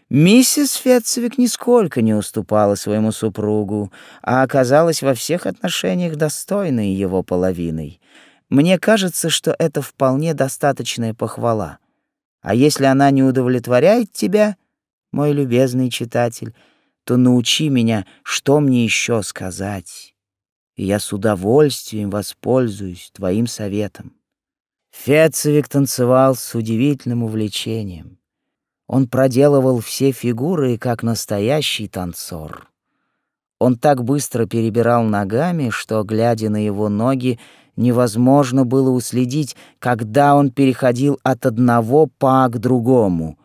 Миссис Фетцевик нисколько не уступала своему супругу, а оказалась во всех отношениях достойной его половиной. Мне кажется, что это вполне достаточная похвала. А если она не удовлетворяет тебя, мой любезный читатель, то научи меня, что мне еще сказать, и я с удовольствием воспользуюсь твоим советом. Фетцевик танцевал с удивительным увлечением. Он проделывал все фигуры, как настоящий танцор. Он так быстро перебирал ногами, что, глядя на его ноги, невозможно было уследить, когда он переходил от одного па к другому.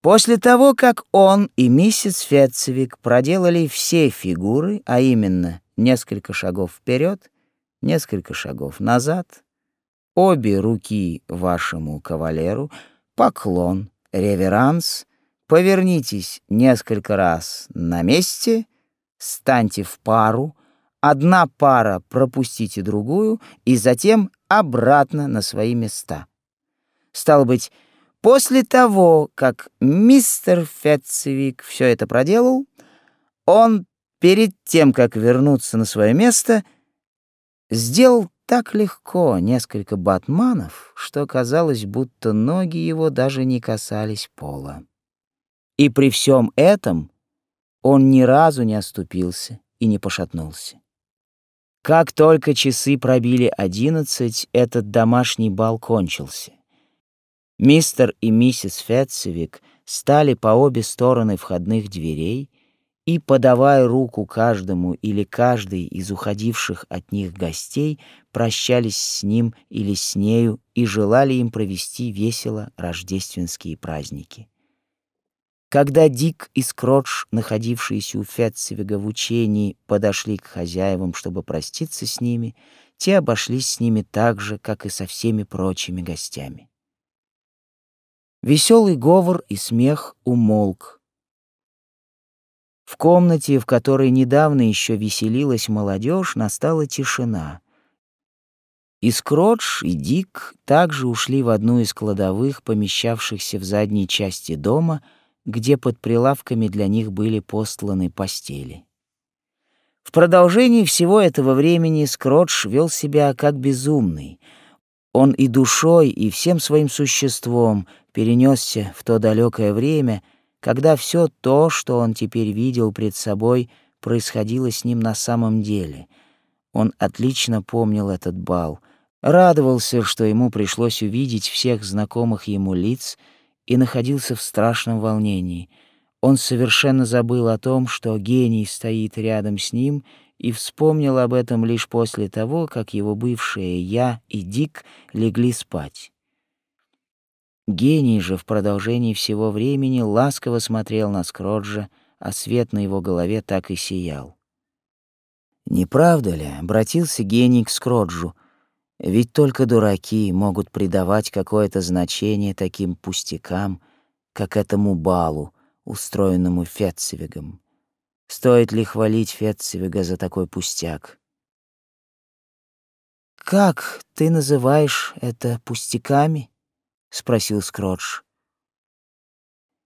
После того, как он и миссис Фетцевик проделали все фигуры, а именно несколько шагов вперед, несколько шагов назад, обе руки вашему кавалеру, поклон, реверанс, повернитесь несколько раз на месте, станьте в пару, одна пара пропустите другую и затем обратно на свои места. Стало быть, после того, как мистер Фетцевик все это проделал, он перед тем, как вернуться на свое место, сделал так легко несколько батманов, что казалось, будто ноги его даже не касались пола. И при всем этом он ни разу не оступился и не пошатнулся. Как только часы пробили одиннадцать, этот домашний бал кончился. Мистер и миссис Фетцевик стали по обе стороны входных дверей и, подавая руку каждому или каждой из уходивших от них гостей, прощались с ним или с нею и желали им провести весело рождественские праздники. Когда Дик и Скротч, находившиеся у Фетцевига в учении, подошли к хозяевам, чтобы проститься с ними, те обошлись с ними так же, как и со всеми прочими гостями. Веселый говор и смех умолк. В комнате, в которой недавно еще веселилась молодежь, настала тишина. И Скротч, и Дик также ушли в одну из кладовых, помещавшихся в задней части дома — где под прилавками для них были постланы постели. В продолжении всего этого времени Скротч вел себя как безумный. Он и душой, и всем своим существом перенесся в то далекое время, когда все то, что он теперь видел пред собой, происходило с ним на самом деле. Он отлично помнил этот бал, радовался, что ему пришлось увидеть всех знакомых ему лиц — и находился в страшном волнении. Он совершенно забыл о том, что гений стоит рядом с ним, и вспомнил об этом лишь после того, как его бывшие «я» и Дик легли спать. Гений же в продолжении всего времени ласково смотрел на Скроджа, а свет на его голове так и сиял. «Не правда ли?» — обратился гений к Скроджу — ведь только дураки могут придавать какое-то значение таким пустякам, как этому балу, устроенному Фетцевигом. Стоит ли хвалить Фетцевига за такой пустяк? «Как ты называешь это пустяками?» — спросил Скротч.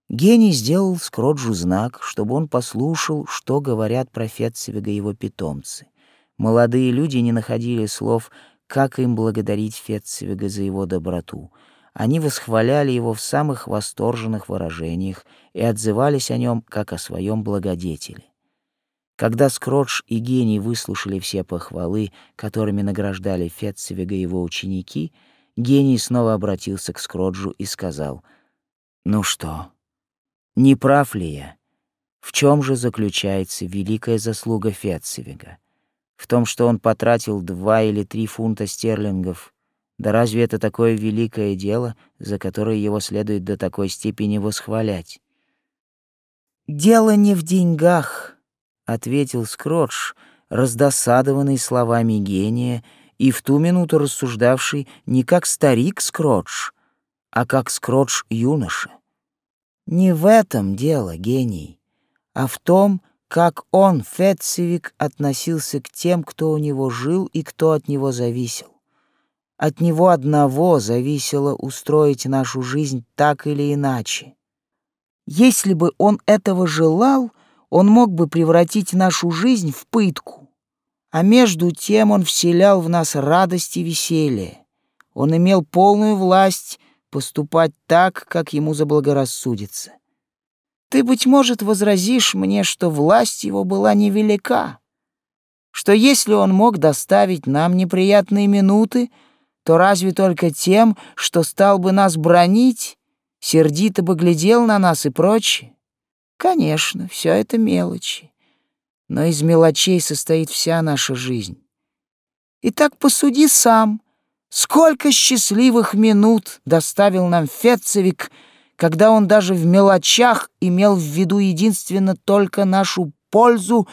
Гений сделал Скроджу знак, чтобы он послушал, что говорят про Фетцевига его питомцы. Молодые люди не находили слов как им благодарить Фетцевига за его доброту. Они восхваляли его в самых восторженных выражениях и отзывались о нем как о своем благодетеле. Когда Скротч и Гений выслушали все похвалы, которыми награждали Фетцевига его ученики, Гений снова обратился к Скроджу и сказал, «Ну что, не прав ли я? В чем же заключается великая заслуга Фетцевига? в том, что он потратил два или три фунта стерлингов. Да разве это такое великое дело, за которое его следует до такой степени восхвалять? «Дело не в деньгах», — ответил Скротч, раздосадованный словами гения и в ту минуту рассуждавший не как старик Скротч, а как Скротч-юноша. «Не в этом дело, гений, а в том, как он, Фетцевик, относился к тем, кто у него жил и кто от него зависел. От него одного зависело устроить нашу жизнь так или иначе. Если бы он этого желал, он мог бы превратить нашу жизнь в пытку. А между тем он вселял в нас радость и веселье. Он имел полную власть поступать так, как ему заблагорассудится. Ты, быть может, возразишь мне, что власть его была невелика, что если он мог доставить нам неприятные минуты, то разве только тем, что стал бы нас бронить, сердито бы глядел на нас и прочее? Конечно, все это мелочи, но из мелочей состоит вся наша жизнь. Итак, посуди сам, сколько счастливых минут доставил нам Фетцевик — когда он даже в мелочах имел в виду единственно только нашу пользу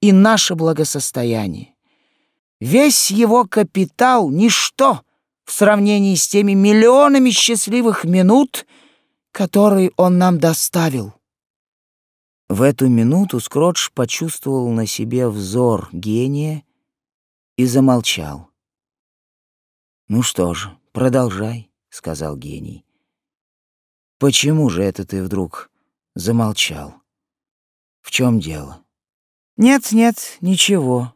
и наше благосостояние. Весь его капитал — ничто в сравнении с теми миллионами счастливых минут, которые он нам доставил. В эту минуту Скротч почувствовал на себе взор гения и замолчал. «Ну что же, продолжай», — сказал гений. Почему же это ты вдруг замолчал? В чем дело? Нет, нет, ничего.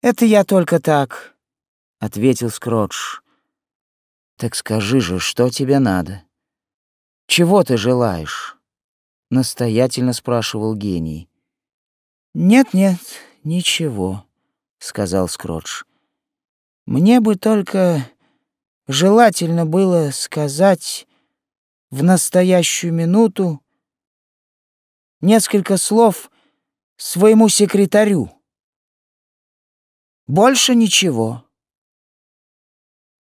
«Это я только так», — ответил Скротч. «Так скажи же, что тебе надо? Чего ты желаешь?» — настоятельно спрашивал гений. «Нет-нет, ничего», — сказал Скротч. «Мне бы только желательно было сказать в настоящую минуту несколько слов своему секретарю. Больше ничего».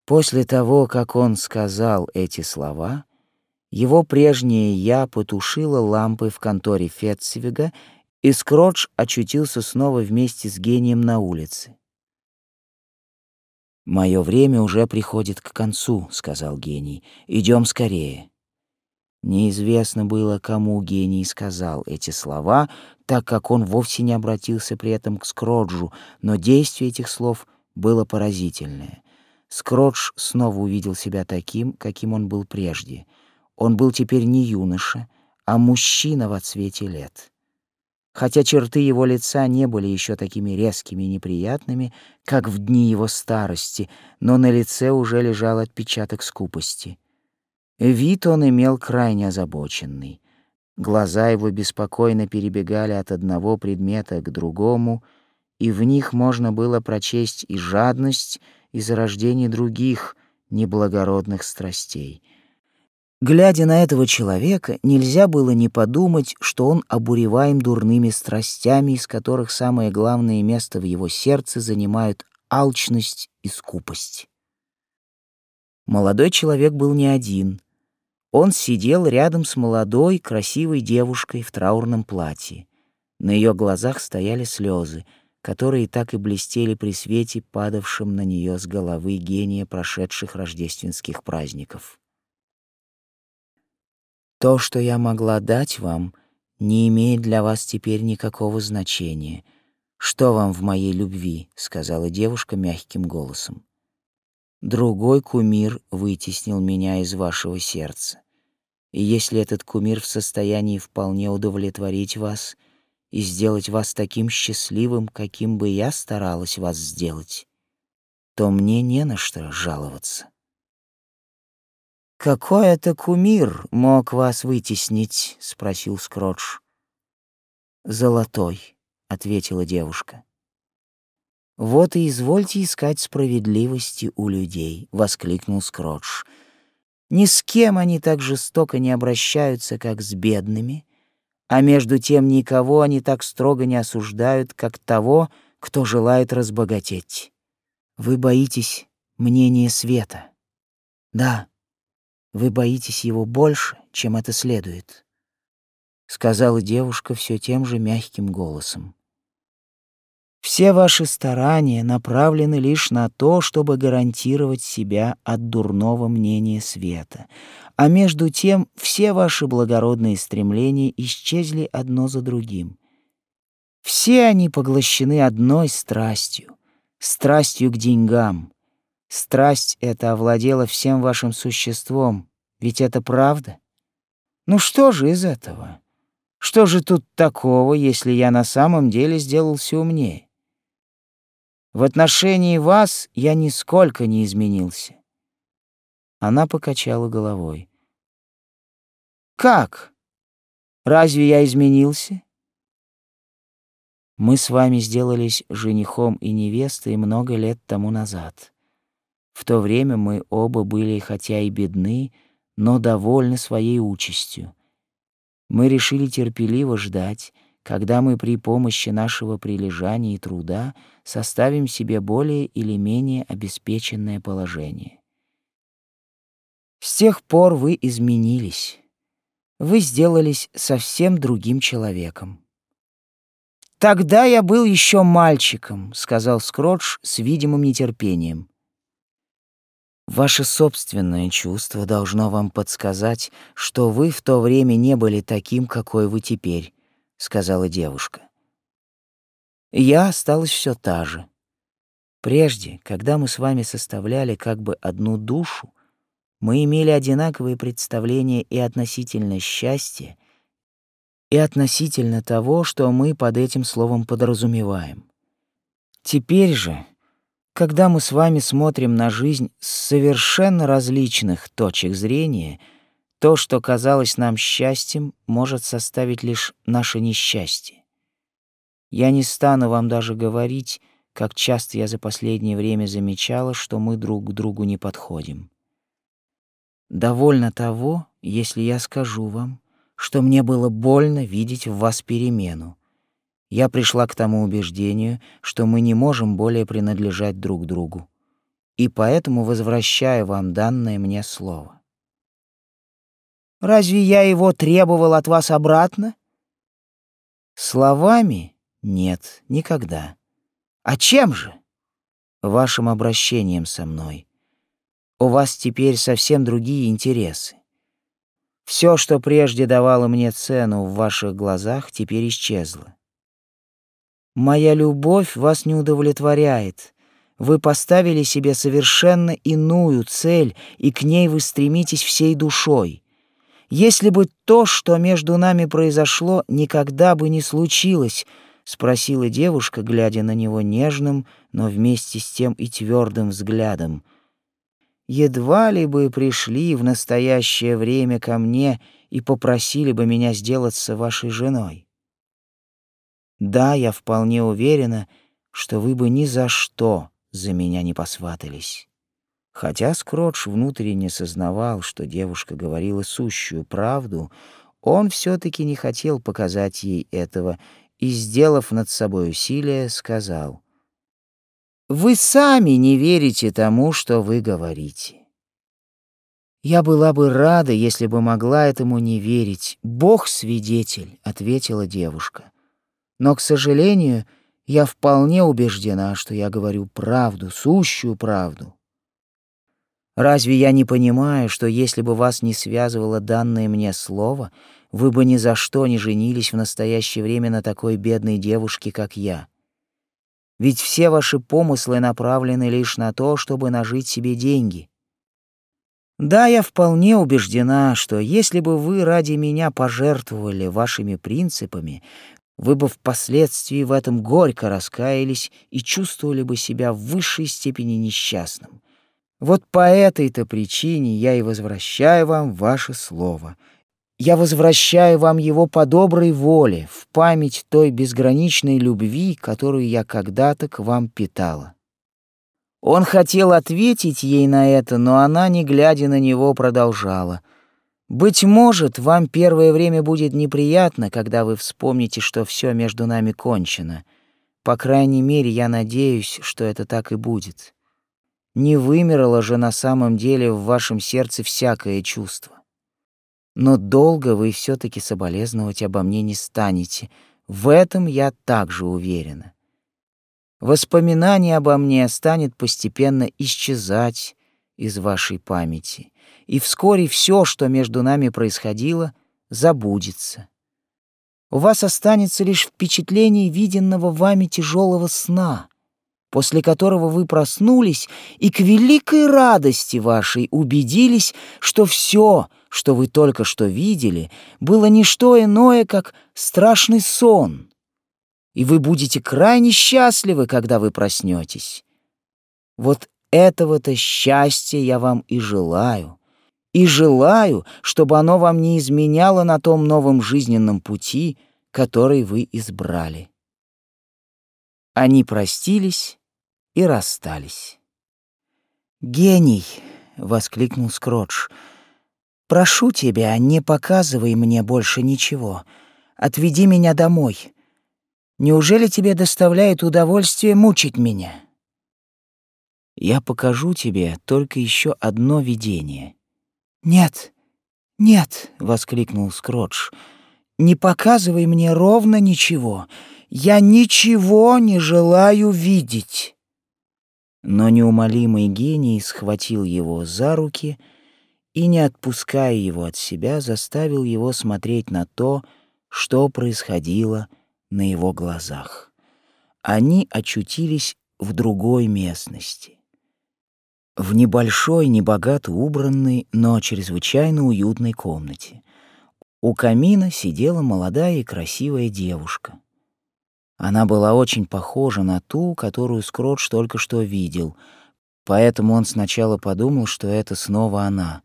После того, как он сказал эти слова, его прежнее «я» потушило лампы в конторе Фетцвига, и Скротч очутился снова вместе с гением на улице. «Мое время уже приходит к концу», — сказал гений. Идем скорее». Неизвестно было, кому гений сказал эти слова, так как он вовсе не обратился при этом к Скроджу, но действие этих слов было поразительное. Скродж снова увидел себя таким, каким он был прежде. Он был теперь не юноша, а мужчина во цвете лет. Хотя черты его лица не были еще такими резкими и неприятными, как в дни его старости, но на лице уже лежал отпечаток скупости. Вид он имел крайне озабоченный. Глаза его беспокойно перебегали от одного предмета к другому, и в них можно было прочесть и жадность, и зарождение других неблагородных страстей. Глядя на этого человека, нельзя было не подумать, что он обуреваем дурными страстями, из которых самое главное место в его сердце занимают алчность и скупость. Молодой человек был не один. Он сидел рядом с молодой, красивой девушкой в траурном платье. На ее глазах стояли слезы, которые так и блестели при свете, падавшем на нее с головы гения прошедших рождественских праздников. То, что я могла дать вам, не имеет для вас теперь никакого значения. Что вам в моей любви, сказала девушка мягким голосом. Другой кумир вытеснил меня из вашего сердца. И если этот кумир в состоянии вполне удовлетворить вас и сделать вас таким счастливым, каким бы я старалась вас сделать, то мне не на что жаловаться. «Какой это кумир мог вас вытеснить?» — спросил Скротч. «Золотой», — ответила девушка. «Вот и извольте искать справедливости у людей», — воскликнул Скротч. «Ни с кем они так жестоко не обращаются, как с бедными, а между тем никого они так строго не осуждают, как того, кто желает разбогатеть. Вы боитесь мнения света. Да, вы боитесь его больше, чем это следует, сказала девушка все тем же мягким голосом. Все ваши старания направлены лишь на то, чтобы гарантировать себя от дурного мнения света, а между тем все ваши благородные стремления исчезли одно за другим. Все они поглощены одной страстью — страстью к деньгам, Страсть эта овладела всем вашим существом, ведь это правда. Ну что же из этого? Что же тут такого, если я на самом деле сделался умнее? В отношении вас я нисколько не изменился. Она покачала головой. Как? Разве я изменился? Мы с вами сделались женихом и невестой много лет тому назад. В то время мы оба были хотя и бедны, но довольны своей участью. Мы решили терпеливо ждать, когда мы при помощи нашего прилежания и труда составим себе более или менее обеспеченное положение. С тех пор вы изменились. Вы сделались совсем другим человеком. «Тогда я был еще мальчиком», — сказал Скротч с видимым нетерпением. Ваше собственное чувство должно вам подсказать, что вы в то время не были таким, какой вы теперь, сказала девушка. Я осталась все та же. Прежде, когда мы с вами составляли как бы одну душу, мы имели одинаковые представления и относительно счастья, и относительно того, что мы под этим словом подразумеваем. Теперь же, когда мы с вами смотрим на жизнь с совершенно различных точек зрения, то, что казалось нам счастьем, может составить лишь наше несчастье. Я не стану вам даже говорить, как часто я за последнее время замечала, что мы друг к другу не подходим. Довольно того, если я скажу вам, что мне было больно видеть в вас перемену. Я пришла к тому убеждению, что мы не можем более принадлежать друг другу, и поэтому возвращаю вам данное мне слово. Разве я его требовал от вас обратно? Словами? Нет, никогда. А чем же? Вашим обращением со мной. У вас теперь совсем другие интересы. Все, что прежде давало мне цену в ваших глазах, теперь исчезло. Моя любовь вас не удовлетворяет. Вы поставили себе совершенно иную цель, и к ней вы стремитесь всей душой. Если бы то, что между нами произошло, никогда бы не случилось, спросила девушка, глядя на него нежным, но вместе с тем и твердым взглядом — едва ли бы пришли в настоящее время ко мне и попросили бы меня сделаться вашей женой. Да, я вполне уверена, что вы бы ни за что за меня не посватались. Хотя Скротч внутренне сознавал, что девушка говорила сущую правду, он все таки не хотел показать ей этого и, сделав над собой усилие, сказал — вы сами не верите тому, что вы говорите. Я была бы рада, если бы могла этому не верить. Бог свидетель, ответила девушка. Но, к сожалению, я вполне убеждена, что я говорю правду, сущую правду. Разве я не понимаю, что если бы вас не связывало данное мне слово, вы бы ни за что не женились в настоящее время на такой бедной девушке, как я? Ведь все ваши помыслы направлены лишь на то, чтобы нажить себе деньги. Да, я вполне убеждена, что если бы вы ради меня пожертвовали вашими принципами, вы бы впоследствии в этом горько раскаялись и чувствовали бы себя в высшей степени несчастным. Вот по этой-то причине я и возвращаю вам ваше слово — я возвращаю вам его по доброй воле, в память той безграничной любви, которую я когда-то к вам питала. Он хотел ответить ей на это, но она, не глядя на него, продолжала. «Быть может, вам первое время будет неприятно, когда вы вспомните, что все между нами кончено. По крайней мере, я надеюсь, что это так и будет. Не вымерло же на самом деле в вашем сердце всякое чувство. Но долго вы все таки соболезновать обо мне не станете. В этом я также уверена. Воспоминание обо мне станет постепенно исчезать из вашей памяти, и вскоре все, что между нами происходило, забудется. У вас останется лишь впечатление виденного вами тяжелого сна, после которого вы проснулись и к великой радости вашей убедились, что все — что вы только что видели, было не что иное, как страшный сон, и вы будете крайне счастливы, когда вы проснетесь. Вот этого-то счастья я вам и желаю, и желаю, чтобы оно вам не изменяло на том новом жизненном пути, который вы избрали. Они простились и расстались. «Гений!» — воскликнул Скротч — Прошу тебя, не показывай мне больше ничего. Отведи меня домой. Неужели тебе доставляет удовольствие мучить меня? Я покажу тебе только еще одно видение. Нет, нет, воскликнул Скротч. Не показывай мне ровно ничего. Я ничего не желаю видеть. Но неумолимый гений схватил его за руки и, не отпуская его от себя, заставил его смотреть на то, что происходило на его глазах. Они очутились в другой местности. В небольшой, небогато убранной, но чрезвычайно уютной комнате. У камина сидела молодая и красивая девушка. Она была очень похожа на ту, которую Скротч только что видел, поэтому он сначала подумал, что это снова она.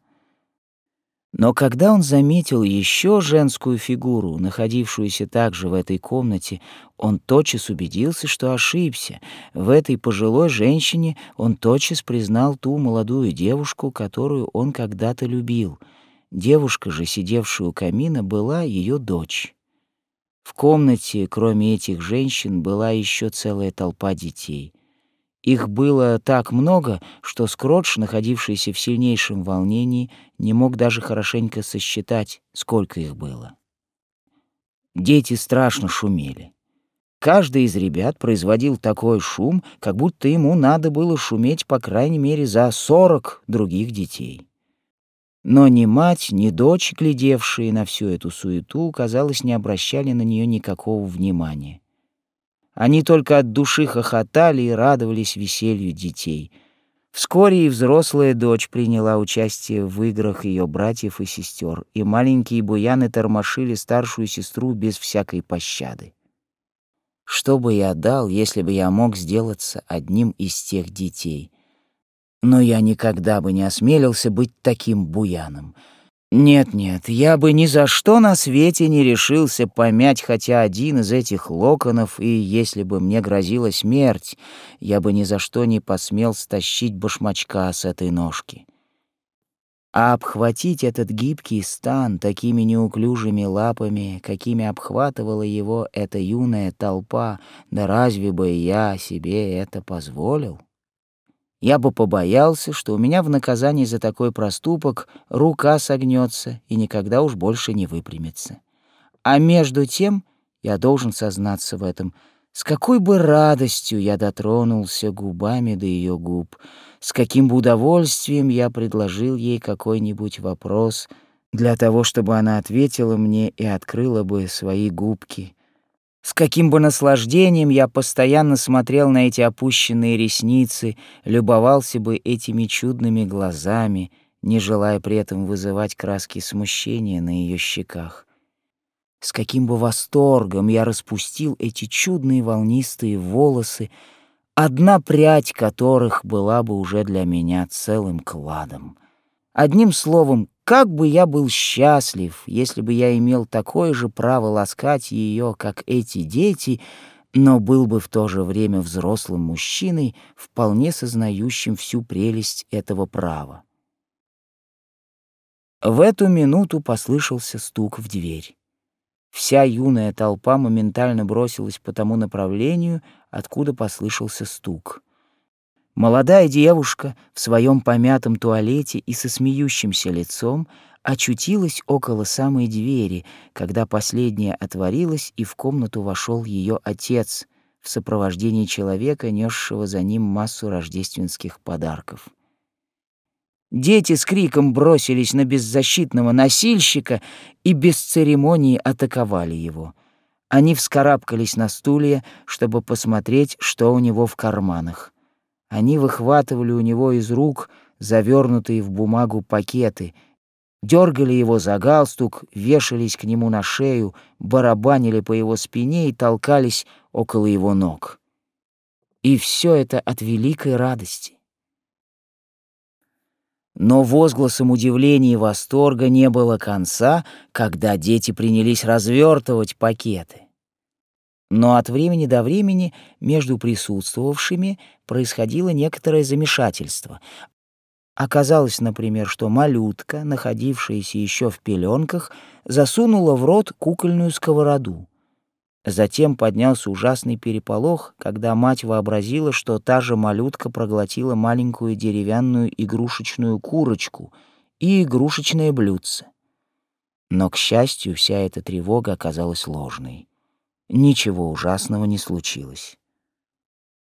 Но когда он заметил еще женскую фигуру, находившуюся также в этой комнате, он тотчас убедился, что ошибся. В этой пожилой женщине он тотчас признал ту молодую девушку, которую он когда-то любил. Девушка же, сидевшая у камина, была ее дочь. В комнате, кроме этих женщин, была еще целая толпа детей — их было так много, что Скротч, находившийся в сильнейшем волнении, не мог даже хорошенько сосчитать, сколько их было. Дети страшно шумели. Каждый из ребят производил такой шум, как будто ему надо было шуметь по крайней мере за сорок других детей. Но ни мать, ни дочь, глядевшие на всю эту суету, казалось, не обращали на нее никакого внимания. Они только от души хохотали и радовались веселью детей. Вскоре и взрослая дочь приняла участие в играх ее братьев и сестер, и маленькие буяны тормошили старшую сестру без всякой пощады. Что бы я дал, если бы я мог сделаться одним из тех детей? Но я никогда бы не осмелился быть таким буяном — нет-нет, я бы ни за что на свете не решился помять хотя один из этих локонов, и если бы мне грозила смерть, я бы ни за что не посмел стащить башмачка с этой ножки. А обхватить этот гибкий стан такими неуклюжими лапами, какими обхватывала его эта юная толпа, да разве бы я себе это позволил? Я бы побоялся, что у меня в наказании за такой проступок рука согнется и никогда уж больше не выпрямится. А между тем, я должен сознаться в этом, с какой бы радостью я дотронулся губами до ее губ, с каким бы удовольствием я предложил ей какой-нибудь вопрос для того, чтобы она ответила мне и открыла бы свои губки — с каким бы наслаждением я постоянно смотрел на эти опущенные ресницы, любовался бы этими чудными глазами, не желая при этом вызывать краски смущения на ее щеках. С каким бы восторгом я распустил эти чудные волнистые волосы, одна прядь которых была бы уже для меня целым кладом. Одним словом, как бы я был счастлив, если бы я имел такое же право ласкать ее, как эти дети, но был бы в то же время взрослым мужчиной, вполне сознающим всю прелесть этого права. В эту минуту послышался стук в дверь. Вся юная толпа моментально бросилась по тому направлению, откуда послышался стук — Молодая девушка в своем помятом туалете и со смеющимся лицом очутилась около самой двери, когда последняя отворилась, и в комнату вошел ее отец в сопровождении человека, несшего за ним массу рождественских подарков. Дети с криком бросились на беззащитного носильщика и без церемонии атаковали его. Они вскарабкались на стулья, чтобы посмотреть, что у него в карманах. Они выхватывали у него из рук завернутые в бумагу пакеты, дергали его за галстук, вешались к нему на шею, барабанили по его спине и толкались около его ног. И все это от великой радости. Но возгласом удивления и восторга не было конца, когда дети принялись развертывать пакеты. Но от времени до времени между присутствовавшими происходило некоторое замешательство. Оказалось, например, что малютка, находившаяся еще в пеленках, засунула в рот кукольную сковороду. Затем поднялся ужасный переполох, когда мать вообразила, что та же малютка проглотила маленькую деревянную игрушечную курочку и игрушечное блюдце. Но, к счастью, вся эта тревога оказалась ложной ничего ужасного не случилось.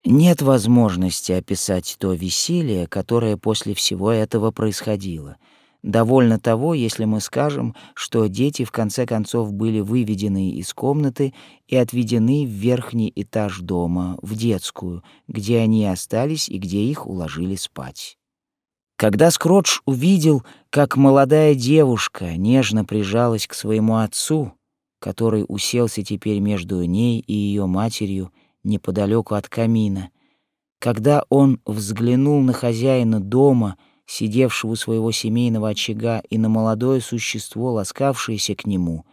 Нет возможности описать то веселье, которое после всего этого происходило. Довольно того, если мы скажем, что дети в конце концов были выведены из комнаты и отведены в верхний этаж дома, в детскую, где они остались и где их уложили спать. Когда Скротч увидел, как молодая девушка нежно прижалась к своему отцу, который уселся теперь между ней и ее матерью неподалеку от камина. Когда он взглянул на хозяина дома, сидевшего у своего семейного очага, и на молодое существо, ласкавшееся к нему,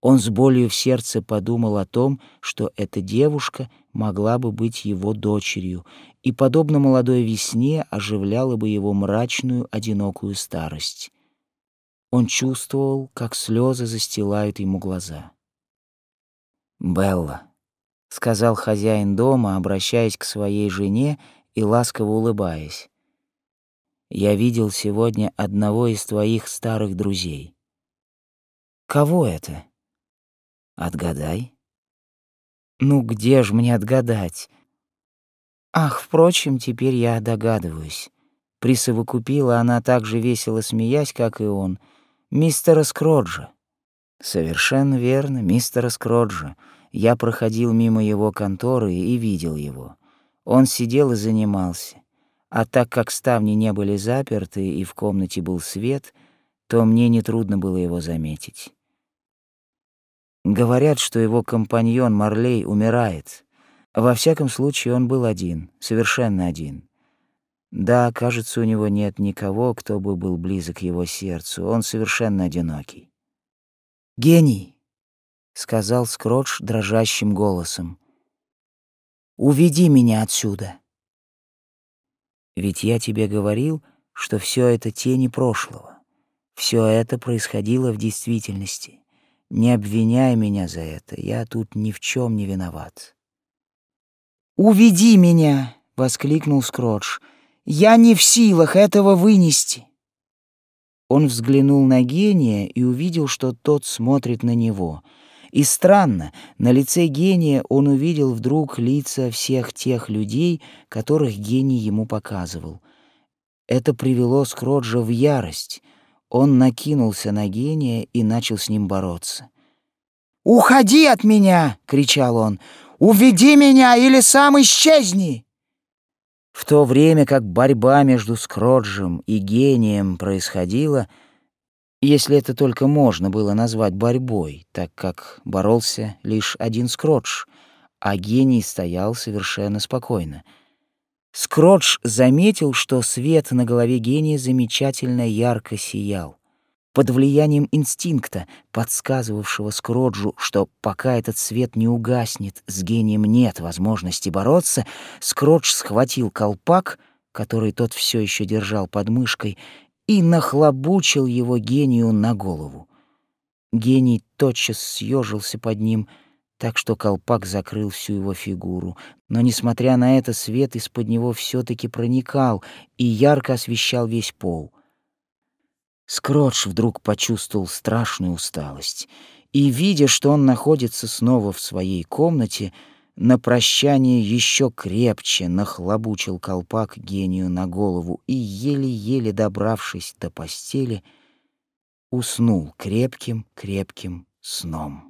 он с болью в сердце подумал о том, что эта девушка могла бы быть его дочерью и, подобно молодой весне, оживляла бы его мрачную, одинокую старость. Он чувствовал, как слезы застилают ему глаза. «Белла», — сказал хозяин дома, обращаясь к своей жене и ласково улыбаясь, «я видел сегодня одного из твоих старых друзей». «Кого это?» Отгадай. Ну где ж мне отгадать? Ах, впрочем, теперь я догадываюсь. Присовокупила она так же весело смеясь, как и он. Мистера Скроджа. Совершенно верно, мистера Скроджа. Я проходил мимо его конторы и видел его. Он сидел и занимался. А так как ставни не были заперты и в комнате был свет, то мне нетрудно было его заметить. Говорят, что его компаньон Марлей умирает. Во всяком случае, он был один, совершенно один. Да, кажется, у него нет никого, кто бы был близок его сердцу. Он совершенно одинокий. «Гений!» — сказал Скротч дрожащим голосом. «Уведи меня отсюда!» Ведь я тебе говорил, что все это тени прошлого. Все это происходило в действительности. Не обвиняй меня за это, я тут ни в чем не виноват. «Уведи меня!» — воскликнул Скротч. «Я не в силах этого вынести!» Он взглянул на гения и увидел, что тот смотрит на него. И странно, на лице гения он увидел вдруг лица всех тех людей, которых гений ему показывал. Это привело Скроджа в ярость — он накинулся на гения и начал с ним бороться. «Уходи от меня!» — кричал он. «Уведи меня или сам исчезни!» В то время как борьба между Скроджем и гением происходила, если это только можно было назвать борьбой, так как боролся лишь один Скродж, а гений стоял совершенно спокойно — Скротч заметил, что свет на голове гения замечательно ярко сиял. Под влиянием инстинкта, подсказывавшего Скроджу, что пока этот свет не угаснет, с гением нет возможности бороться, Скротч схватил колпак, который тот все еще держал под мышкой, и нахлобучил его гению на голову. Гений тотчас съежился под ним — так что колпак закрыл всю его фигуру. Но, несмотря на это, свет из-под него все таки проникал и ярко освещал весь пол. Скротч вдруг почувствовал страшную усталость и, видя, что он находится снова в своей комнате, на прощание еще крепче нахлобучил колпак гению на голову и, еле-еле добравшись до постели, уснул крепким-крепким сном.